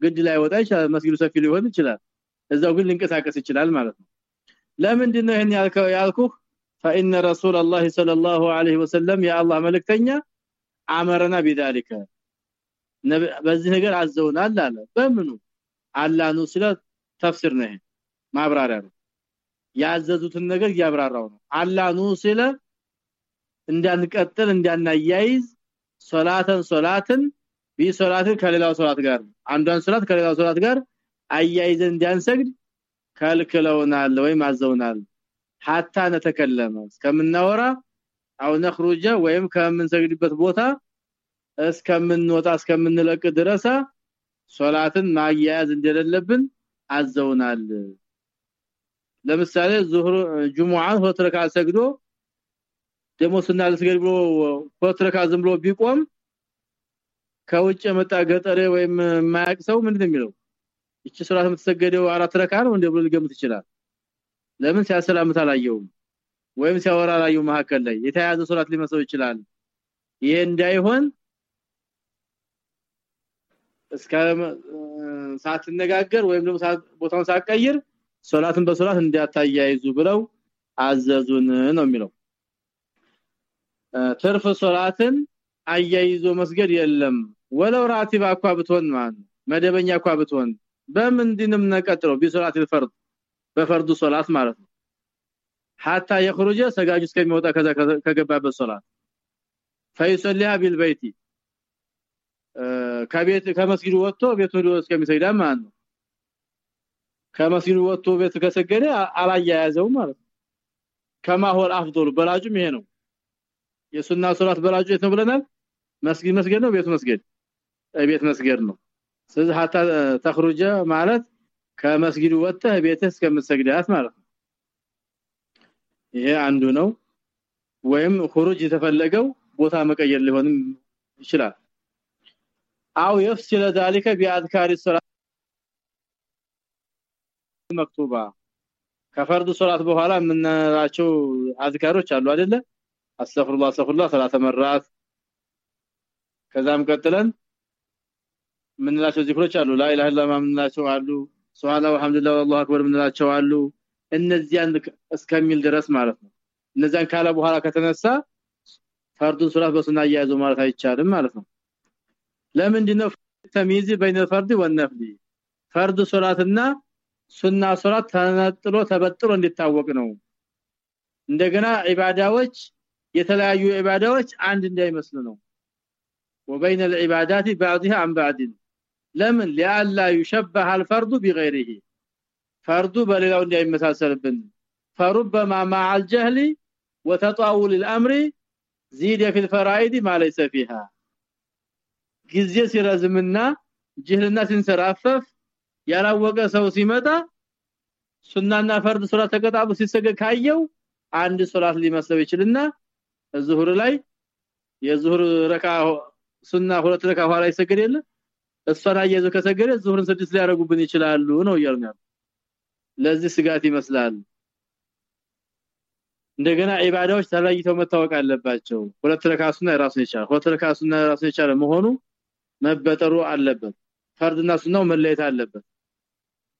ግድ ላይ ወጣ ይችላል መስጊዱ ሰፊ ሊሆን ይችላል እዛው ግን ሊንቀሳቀስ ይችላል ማለት ነው። ለምንድን ነው ያልከው ያልኩህ? فان رسول الله صلى الله عليه وسلم يا الله መልእክተኛ አመረና بذلك በዚህ ነገር አዘውናል አለ በምኑ አላኑ ስለ ተፍሲር ነው ማብራሪያ ነው ያዘዙትን ነገር ያብራራው ነው አላኑ ስለ እንዳንቀጥል እንዳናያይዝ ሶላተን ሶላትን ቢሶላትን ከሌላው ሶላት ጋር አንዷን ሶላት ከሌላው ሶላት ጋር አያይዘን እንዲያንሰግድ ከልክለውናል ወይም አዘውናል حتى نتكلم እስከምናወራ አው نخرج ወይም ከምንሰግድበት ቦታ እስከምንወጣ እስከምንለቅ ድረስ ሶላትን ማያያዝ እንደሌለብን አዘውናል። ለምሳሌ ዙህር ጁሙዓ ሆትረካ ሰግዶ ደሞ ስናል ሰግድ ብሎ ሆትረካ ቢቆም ከውጭ የመጣ ገጠሬ ወይም ማያቅ ሰው ምንድነው የሚለው? እቺ ሶላት የምትሰገደው አራት ረካ ነው እንደብሎ ሊገምት ይችላል። ለምን ሲያሰላምት አላየውም ወይም ሲያወራ አላየው መሐከል ላይ የተያዘ ሶላት ሊመስለው ይችላል ይሄ እንዳይሆን እስከ ሳትነጋገር ወይም ደግሞ ቦታውን ሳትቀይር ሶላትን በሶላት እንዲያታያይዙ ብለው አዘዙን ነው የሚለው ትርፍ ሶላትን አያይዞ መስገድ የለም ወለው ራቲብ አኳ ብትሆን ማለት መደበኛ አኳ ብትሆን በምንድንም ነቀጥለው ቢሶላት الفرض በፈርዱ ሶላት ማለት ነው። حتى يخرج ሰጋጅ እስከሚወጣ ከዛ ከገባበት ሶላት። فيصليها بالبيت ከቤት ከመስጊዱ ወጥቶ ቤት ወደ እስከሚሰግዳ ማለት ነው። ከመስጊዱ ወጥቶ ቤት ከሰገደ አላያያዘው ማለት ነው። ከማ ሆል አፍዶል በላጁም ይሄ ነው። የሱና ሶላት በላጁ የት ነው ብለናል? መስጊድ መስገድ ነው ቤት መስገድ። ቤት መስገድ ነው። ስለዚህ hatta ተخرج ማለት ከመስጊዱ ወጥተህ ቤትህ እስከምትሰግዳት ማለት ነው ይሄ አንዱ ነው ወይም خروج የተፈለገው ቦታ መቀየር ሊሆንም ይችላል አው يفصل ذلك باذكار الصلاه መክቱባ ከፈርድ ሶላት በኋላ የምንላቸው አዝካሮች አሉ አይደለ አስተግፍሩላህ አስተግፍሩላህ ሰላተ መራት ከዛም ቀጥለን ምንላቸው ዚክሮች አሉ ላ ኢላሃ ኢላላህ ምንላቸው አሉ ሱብሃንአላህ ወልሐምዱሊላህ ወላሁ አክበር ምንላቸው አሉ እነዚያን እስከሚል ድረስ ማለት ነው እነዚያን ካለ በኋላ ከተነሳ ፈርዱን ሶላት በሱና አያይዞ ማለት አይቻልም ማለት ነው ለምንድነው ተሚዝ በይነ ፈርድ ወነፍሊ ፈርድ ሶላትና ሱና ሶላት ተነጥሎ ተበጥሎ እንዲታወቅ ነው እንደገና ኢባዳዎች የተለያዩ ኢባዳዎች አንድ እንዳይመስሉ ነው وبين العبادات بعضها عن بعض ለምን ሊአላ يشبه الفرد بغيره فرض በሌላው እንዳይመሳሰልብን فربما مع الجهل وتطاول الامر زيد في الفرائض ما ليس فيها ጊዜ ሲረዝምና ጅህልና ሲንሰራፈፍ ያላወቀ ሰው ሲመጣ ሱናና ፈርድ ሶላት ተቀጣቡ ሲሰገድ ካየው አንድ ሶላት ሊመስለው ይችላልና ዙሁር ላይ የዙሁር ረካ ሱና ሁለት ረካ ኋላ ይሰገድ የለ እሷን አየዞ ከሰገደ ዙሁርን ስድስት ሊያረጉብን ይችላሉ ነው እያሉኛል ለዚህ ስጋት ይመስላል። እንደገና ኢባዳዎች ተለይተው መታወቅ አለባቸው። ሁለት ረካ ሱና ራሱን ይቻላል ሁለት ረካ ሱና ራሱን ይቻላል መሆኑ መበጠሩ አለበት። ፈርድና ሱናው መለየት አለበት።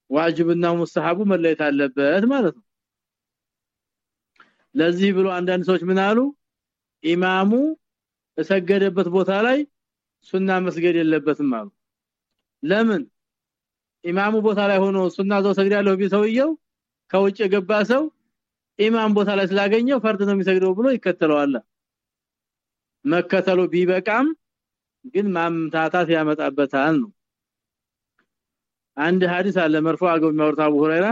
ዋጅብና ሙስተሐቡ መለየት አለበት ማለት ነው። ለዚህ ብሎ አንዳንድ ሰዎች ምን አሉ? ኢማሙ እሰገደበት ቦታ ላይ ሱና መስገድ የለበትም አሉ ለምን ኢማሙ ቦታ ላይ ሆኖ ሱና ዘው ሰግዳለሁ ቢሰውየው ከውጭ የገባ ሰው ኢማም ቦታ ላይ ስላገኘው ፈርድ ነው የሚሰግደው ብሎ ይከተለዋል መከተሉ ቢበቃም ግን ማምታታት ያመጣበታል ነው አንድ ሐዲስ አለ መርፎ አገው የሚያወርታ አቡ ሁረይራ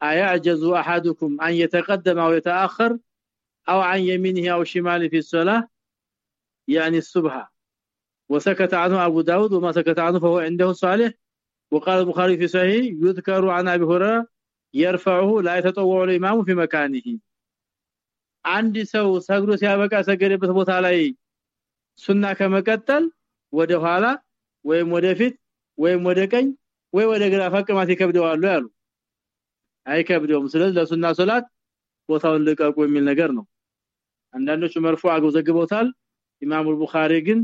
አያጀዙ احدكم ان يتقدم او يتاخر او عن يمينه او شماله في الصلاه يعني الصبح وسكت عنه ابو داود وما سكت عنه فهو عنده صالح وقال البخاري في صحيح يذكر عن ابي هريره يرفعه لا يتطوع الامام في مكانه አንድ ሰው ሰግዶ ሲያበቃ ሰገደበት ቦታ ላይ ሱና ከመቀጠል ወደ ኋላ ወይም ወደፊት ወይም ወደ ቀኝ ወይ ወደ ግራ ፈቅማት ይከብደዋል ያሉ አይከብደውም ስለዚህ ለሱና ሶላት ቦታውን ልቀቁ የሚል ነገር ነው አንዳንዶቹ መርፎ አገው ዘግበውታል ኢማሙ ቡኻሪ ግን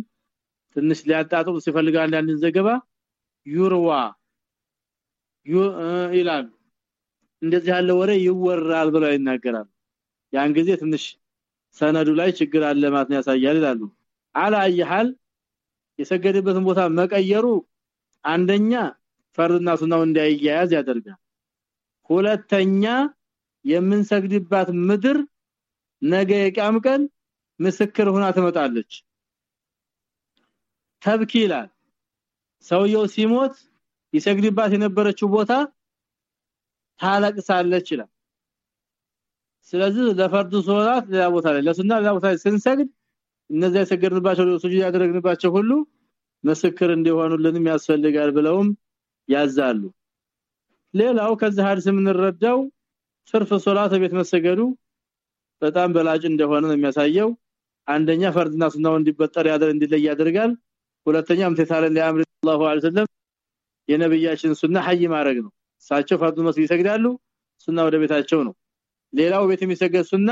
ትንሽ ሊያጣጥም ሲፈልግ አንዳንድ ዘገባ ዩርዋ ይላል እንደዚህ ያለ ወሬ ይወራል ብለው ይናገራል ያን ጊዜ ትንሽ ሰነዱ ላይ ችግር አለ ማለት ያሳያል ይላሉ። አላ የሰገደበትን ቦታ መቀየሩ አንደኛ ፈርድና ሱናው እንዳይያያዝ ያደርጋል። ሁለተኛ የምንሰግድባት ምድር ነገ የቂያም ቀን ምስክር ሆና ትመጣለች ተብኪላል ሰውየው ሲሞት ይሰግድባት የነበረችው ቦታ ታለቅሳለች ይላል። ስለዚህ ለፈርዱ ሶላት ሌላ ቦታ ላይ ለሱና ሌላ ቦታ ላይ ስንሰግድ እነዚያ የሰገድንባቸው ሱጁድ ያደረግንባቸው ሁሉ ምስክር እንዲሆኑልንም ያስፈልጋል ብለውም ያዛሉ። ሌላው ከዚህ ሐዲስ የምንረዳው ስርፍ ሶላት ቤት መሰገዱ በጣም በላጭ እንደሆነ ነው የሚያሳየው። አንደኛ ፈርድና ሱናው እንዲበጠር ያደር እንዲለይ ያደርጋል ሁለተኛ ምትታለ ለአምር ሰለላሁ ዐለይሂ ወሰለም የነብያችን ሱና ሐይ ማድረግ ነው ሳቸው ፈርዱ መስጊድ ይሰግዳሉ ሱና ወደ ቤታቸው ነው ሌላው ቤት የሚሰገድ ሱና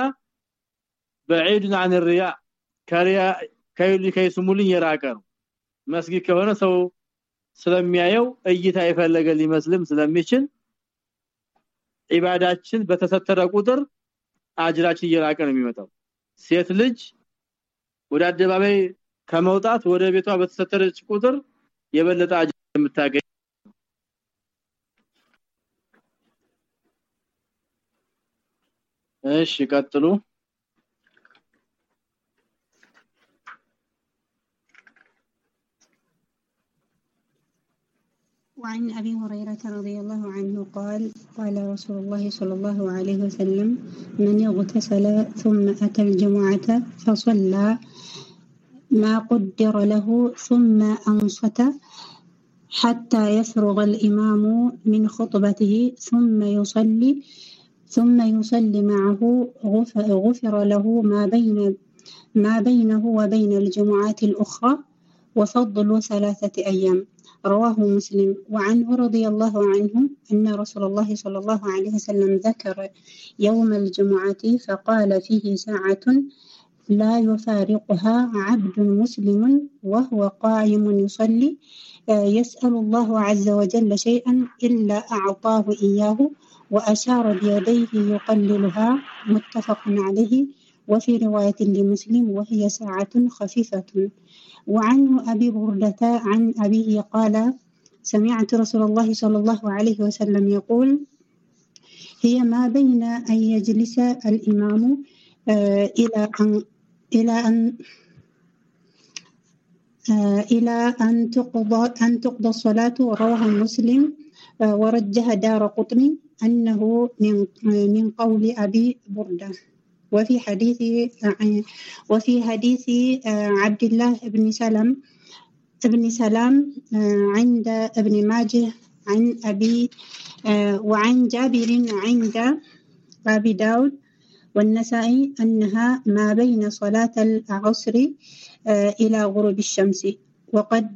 بعيد عن الرياء ከሪያ ከይሉ ከይስሙልኝ የራቀ ነው መስጊድ ከሆነ ሰው ስለሚያየው እይታ የፈለገ ሊመስልም ስለሚችል ኢባዳችን በተሰተረ ቁጥር አጅራችን እየራቀ ነው የሚመጣው ሴት ልጅ ወደ አደባባይ ከመውጣት ወደ ቤቷ በተሰተረች ቁጥር የበለጠ አጅር የምታገኝ እሺ ቀጥሉ وعن أبي هريرة رضي الله عنه قال قال رسول الله صلى الله عليه وسلم من اغتسل ثم أتى الجمعة فصلى ما قدر له ثم أنصت حتى يفرغ الإمام من خطبته ثم يصلي ثم يصلي معه غفر له ما بين ما بينه وبين الجمعات الأخرى وفضل ثلاثة أيام. رواه مسلم. وعنه رضي الله عنه أن رسول الله صلى الله عليه وسلم ذكر يوم الجمعة فقال فيه ساعة لا يفارقها عبد مسلم وهو قائم يصلي. يسأل الله عز وجل شيئا إلا أعطاه إياه وأشار بيديه يقللها. متفق عليه. وفي رواية لمسلم وهي ساعة خفيفة. وعنه أبي بردة عن أبيه قال سمعت رسول الله صلى الله عليه وسلم يقول هي ما بين أن يجلس الإمام إلى أن إلى أن إلى أن تقضى أن تقضى الصلاة رواه مسلم ورجح دار قطني أنه من من قول أبي بردة. وفي حديث وفي حديث عبد الله بن سلم ابن سلام عند ابن ماجه عن أبي وعن جابر عند أبي داود والنسائي أنها ما بين صلاة العصر إلى غروب الشمس. وقد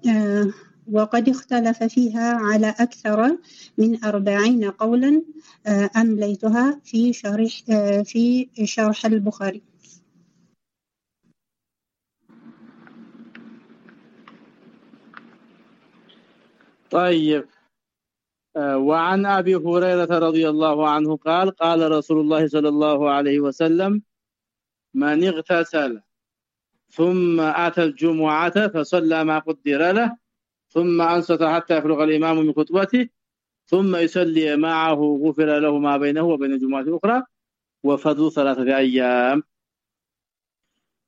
وقد اختلف فيها على أكثر من أربعين قولا أمليتها في شرح في شرح البخاري. طيب. وعن أبي هريرة رضي الله عنه قال قال رسول الله صلى الله عليه وسلم من اغتسل ثم أتى الجمعة فصلى ما قدر له ثم أنصت حتى يفرغ الإمام من خطبته ثم يصلي معه غفر له ما بينه وبين الجمعة الأخرى وفضل ثلاثة أيام.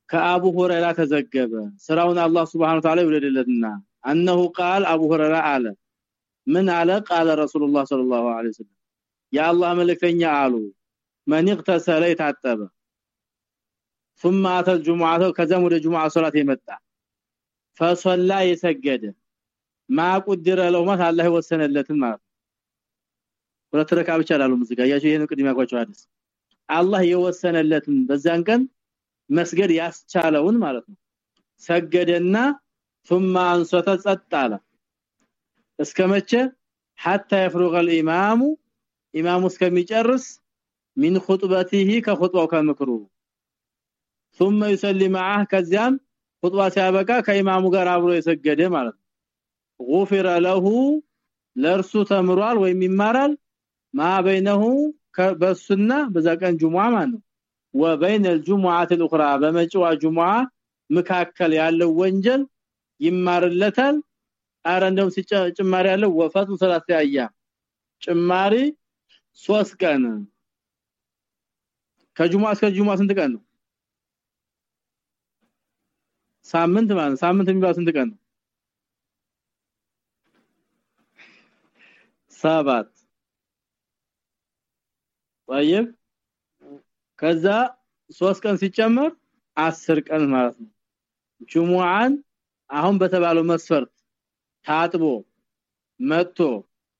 كأبو هريرة تزجب سرعون الله سبحانه وتعالى يولد لنا. أنه قال أبو هريرة أعلم ምን አለ قال رسول الله صلى الله عليه وسلم ያ አላህ መልእክተኛ አሉ من اغتسل የታጠበ ثم اتى الجمعه ከዛም ወደ ጁምዓ ሶላት የመጣ فصلى የሰገደ ማ ቁድረ ለው ማለት አላህ የወሰነለትን ማለት ሁለት ረካ ብቻ ላሉ ምዝጋያቸው ይሄን ቅድሚያ ቋቸው አዲስ አላህ የወሰነለትን በዛን ቀን መስገድ ያስቻለውን ማለት ነው ሰገደና ثم انصت ጸጥ አለ እስከመቼ حتى يفرغ الامام امام እስከሚጨርስ من خطبته ከخطባው ከምክሩ ثم يسلم معه ከዚያም خطባ ሲያበቃ ከኢማሙ ጋር አብሮ የሰገደ ማለት ነው። غفر له ለርሱ ተምሯል ወይም ይማራል። ما بينه በሱና በዛ ቀን ማለት وبين الجمعه الاخرى በመጪዋ ጁሙዓ መካከል ያለው ወንጀል ይማርለታል። አረ እንደውም ጭማሪ ያለው ወፈቱ ሰላት ያያ ጭማሪ 3 ቀን ከጁሙዓ እስከ ጁሙዓ ስንት ቀን ነው ሳምንት ማለት ሳምንት የሚባል ስንት ቀን ነው ሰባት طيب ከዛ 3 ቀን ሲጨመር 10 ቀን ማለት ነው ጁሙአን አሁን በተባለው መስፈርት ታጥቦ መጥቶ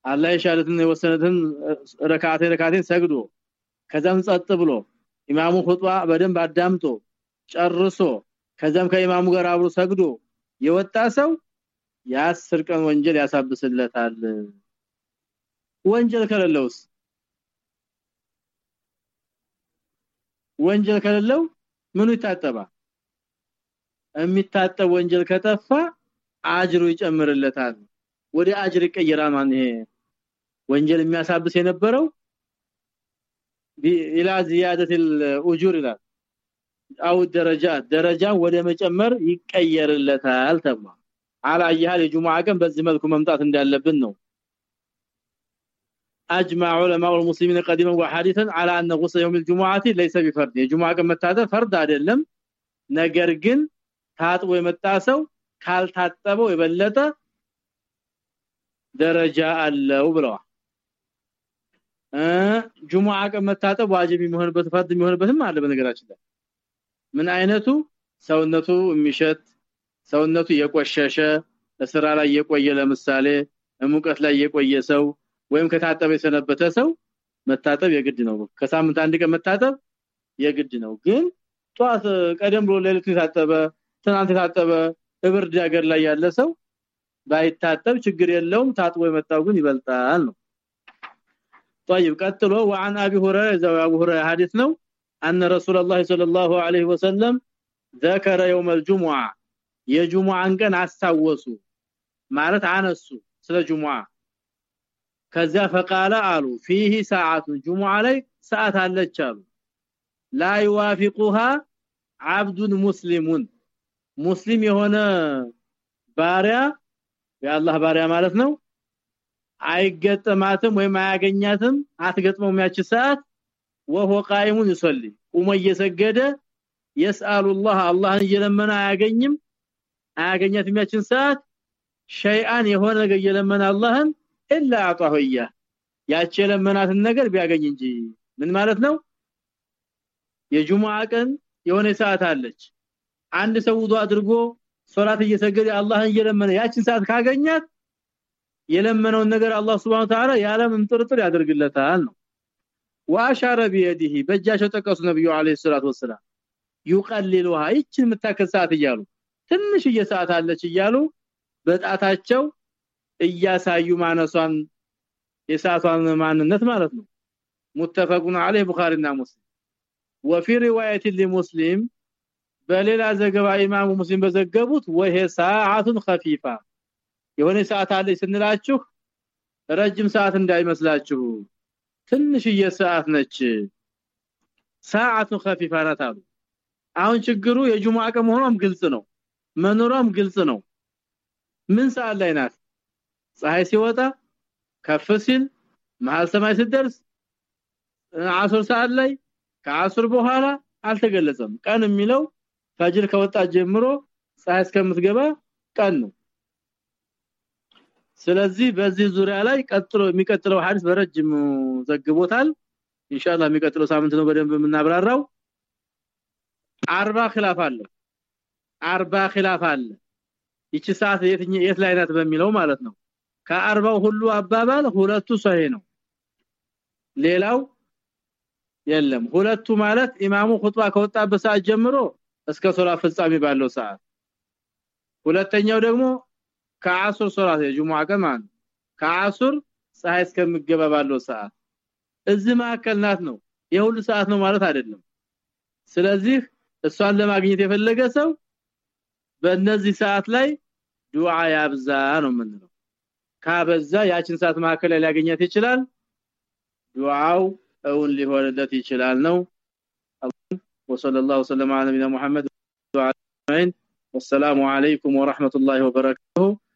አላህ የሻለትን የወሰነትን ረካዓት ረካዓትን ሰግዶ ከዛም ጸጥ ብሎ ኢማሙ ኹጥባ በደንብ አዳምጦ ጨርሶ ከዛም ከኢማሙ ጋር አብሮ ሰግዶ የወጣ ሰው የአስር ቀን ወንጀል ያሳብስለታል። ወንጀል ከሌለውስ? ወንጀል ከሌለው ምኑ ይታጠባል? የሚታጠብ ወንጀል ከጠፋ አጅሩ ይጨምርለታል ወደ አጅር ይቀየራል ማን ይሄ ወንጀል የሚያሳብስ የነበረው ኢላ زياده الاجور ይላል አው ደረጃ ደረጃ ወደ መጨመር ይቀየርለታል ተማ አላየሃል የጁሙዓ ቀን በዚህ መልኩ መምጣት እንዳለብን ነው اجمع علماء المسلمين قديما وحديثا على ان غسل يوم الجمعه ليس بفرض የጁሙዓ ቀን መታጠብ ፈርድ አይደለም ነገር ግን ታጥቦ የመጣ ሰው ካልታጠበው የበለጠ ደረጃ አለው ብለዋል። ጁሙዓ ቀን መታጠብ ዋጅብ የሚሆንበት ፈርድ የሚሆንበትም አለ። በነገራችን ላይ ምን አይነቱ? ሰውነቱ የሚሸት ሰውነቱ የቆሸሸ ስራ ላይ የቆየ ለምሳሌ ሙቀት ላይ የቆየ ሰው ወይም ከታጠበ የሰነበተ ሰው መታጠብ የግድ ነው። ከሳምንት አንድ ቀን መታጠብ የግድ ነው። ግን ጧት ቀደም ብሎ ሌሊቱን የታጠበ ትናንት የታጠበ እብርድ ሀገር ላይ ያለ ሰው ባይታጠብ ችግር የለውም ታጥቦ የመጣው ግን ይበልጣል ነው طيب ቀጥሎ وعن ابي هريره ذو ابو هريره حديث ነው ان رسول الله صلى الله عليه وسلم ذكر يوم الجمعه የጁሙአን ቀን አስታወሱ ማለት አነሱ ስለ ጁሙአ ከዛ فقال አሉ فيه ساعه ጁሙአ ላይ ሰዓት አለች አሉ لا يوافقها عبد مسلم ሙስሊም የሆነ ባሪያ የአላህ ባሪያ ማለት ነው አይገጠማትም ወይም አያገኛትም አትገጥመውም ያቺ ሰዓት ወሆ قائم يصلي ቁሞ እየሰገደ يسال الله አላህን እየለመነ አያገኝም አያገኛትም ያችን ሰዓት ሸይአን የሆነ ነገር እየለመነ አላህን ኢላ አጣሁያ ያቺ የለመናትን ነገር ቢያገኝ እንጂ ምን ማለት ነው የጁሙአ ቀን የሆነ ሰዓት አለች አንድ ሰው ውዱ አድርጎ ሶላት እየሰገደ አላህን እየለመነ ያችን ሰዓት ካገኛት የለመነውን ነገር አላህ Subhanahu Ta'ala ያለምንም ጥርጥር ያደርግለታል ነው ወአሻረ بيده በእጃቸው ጠቀሱ ነብዩ አለይሂ ሰላቱ ወሰለም ይቀልሉሃ ይችን የምታከል ሰዓት እያሉ ትንሽ እየሰዓት አለች እያሉ በጣታቸው እያሳዩ ማነሷን የሰዓቷን ማንነት ማለት ነው متفقون عليه ቡኻሪና ሙስሊም وفي روايه لمسلم በሌላ ዘገባ ኢማሙ ሙስሊም በዘገቡት ወሄ ሰዓቱን خفيفه የሆነ ሰዓት አለ ስንላችሁ ረጅም ሰዓት እንዳይመስላችሁ ትንሽዬ ሰዓት ነች ሰዓቱ ኸፊፋ ናት አሉ አሁን ችግሩ የጁሙአ ቀን መሆኗም ግልጽ ነው መኖሯም ግልጽ ነው ምን ሰዓት ላይ ናት ፀሐይ ሲወጣ ከፍ ሲል መሃል ሰማይ ሲደርስ አስር ሰዓት ላይ ከአስር በኋላ አልተገለጸም ቀን የሚለው ፈጅር ከወጣ ጀምሮ ፀሐይ እስከምትገባ ቀን ነው። ስለዚህ በዚህ ዙሪያ ላይ ቀጥሎ የሚቀጥለው ሐዲስ በረጅም ዘግቦታል። ኢንሻአላህ የሚቀጥለው ሳምንት ነው በደንብ የምናብራራው። 40 ኺላፍ አለ። 40 ኺላፍ አለ። ይቺ ሰዓት የትኛው የት ላይ ናት በሚለው ማለት ነው። ከአርባው ሁሉ አባባል ሁለቱ ሰሂህ ነው። ሌላው የለም። ሁለቱ ማለት ኢማሙ ኹጥባ ከወጣበት ሰዓት ጀምሮ እስከ ሶላት ፍጻሜ ባለው ሰዓት። ሁለተኛው ደግሞ ከአሱር ሶላት የጁሙአ ቀን ከአሱር ፀሐይ እስከሚገባ ባለው ሰዓት። እዚህ ማከል ናት ነው። የሁሉ ሰዓት ነው ማለት አይደለም። ስለዚህ እሷን ለማግኘት የፈለገ ሰው በእነዚህ ሰዓት ላይ ዱዓ ያብዛ ነው የምንለው። ካበዛ ያችን ሰዓት ላይ ሊያገኛት ይችላል። ዱዓው እውን ሊሆንለት ይችላል ነው وصلى الله وسلم على نبينا محمد وعلى آله والسلام عليكم ورحمة الله وبركاته.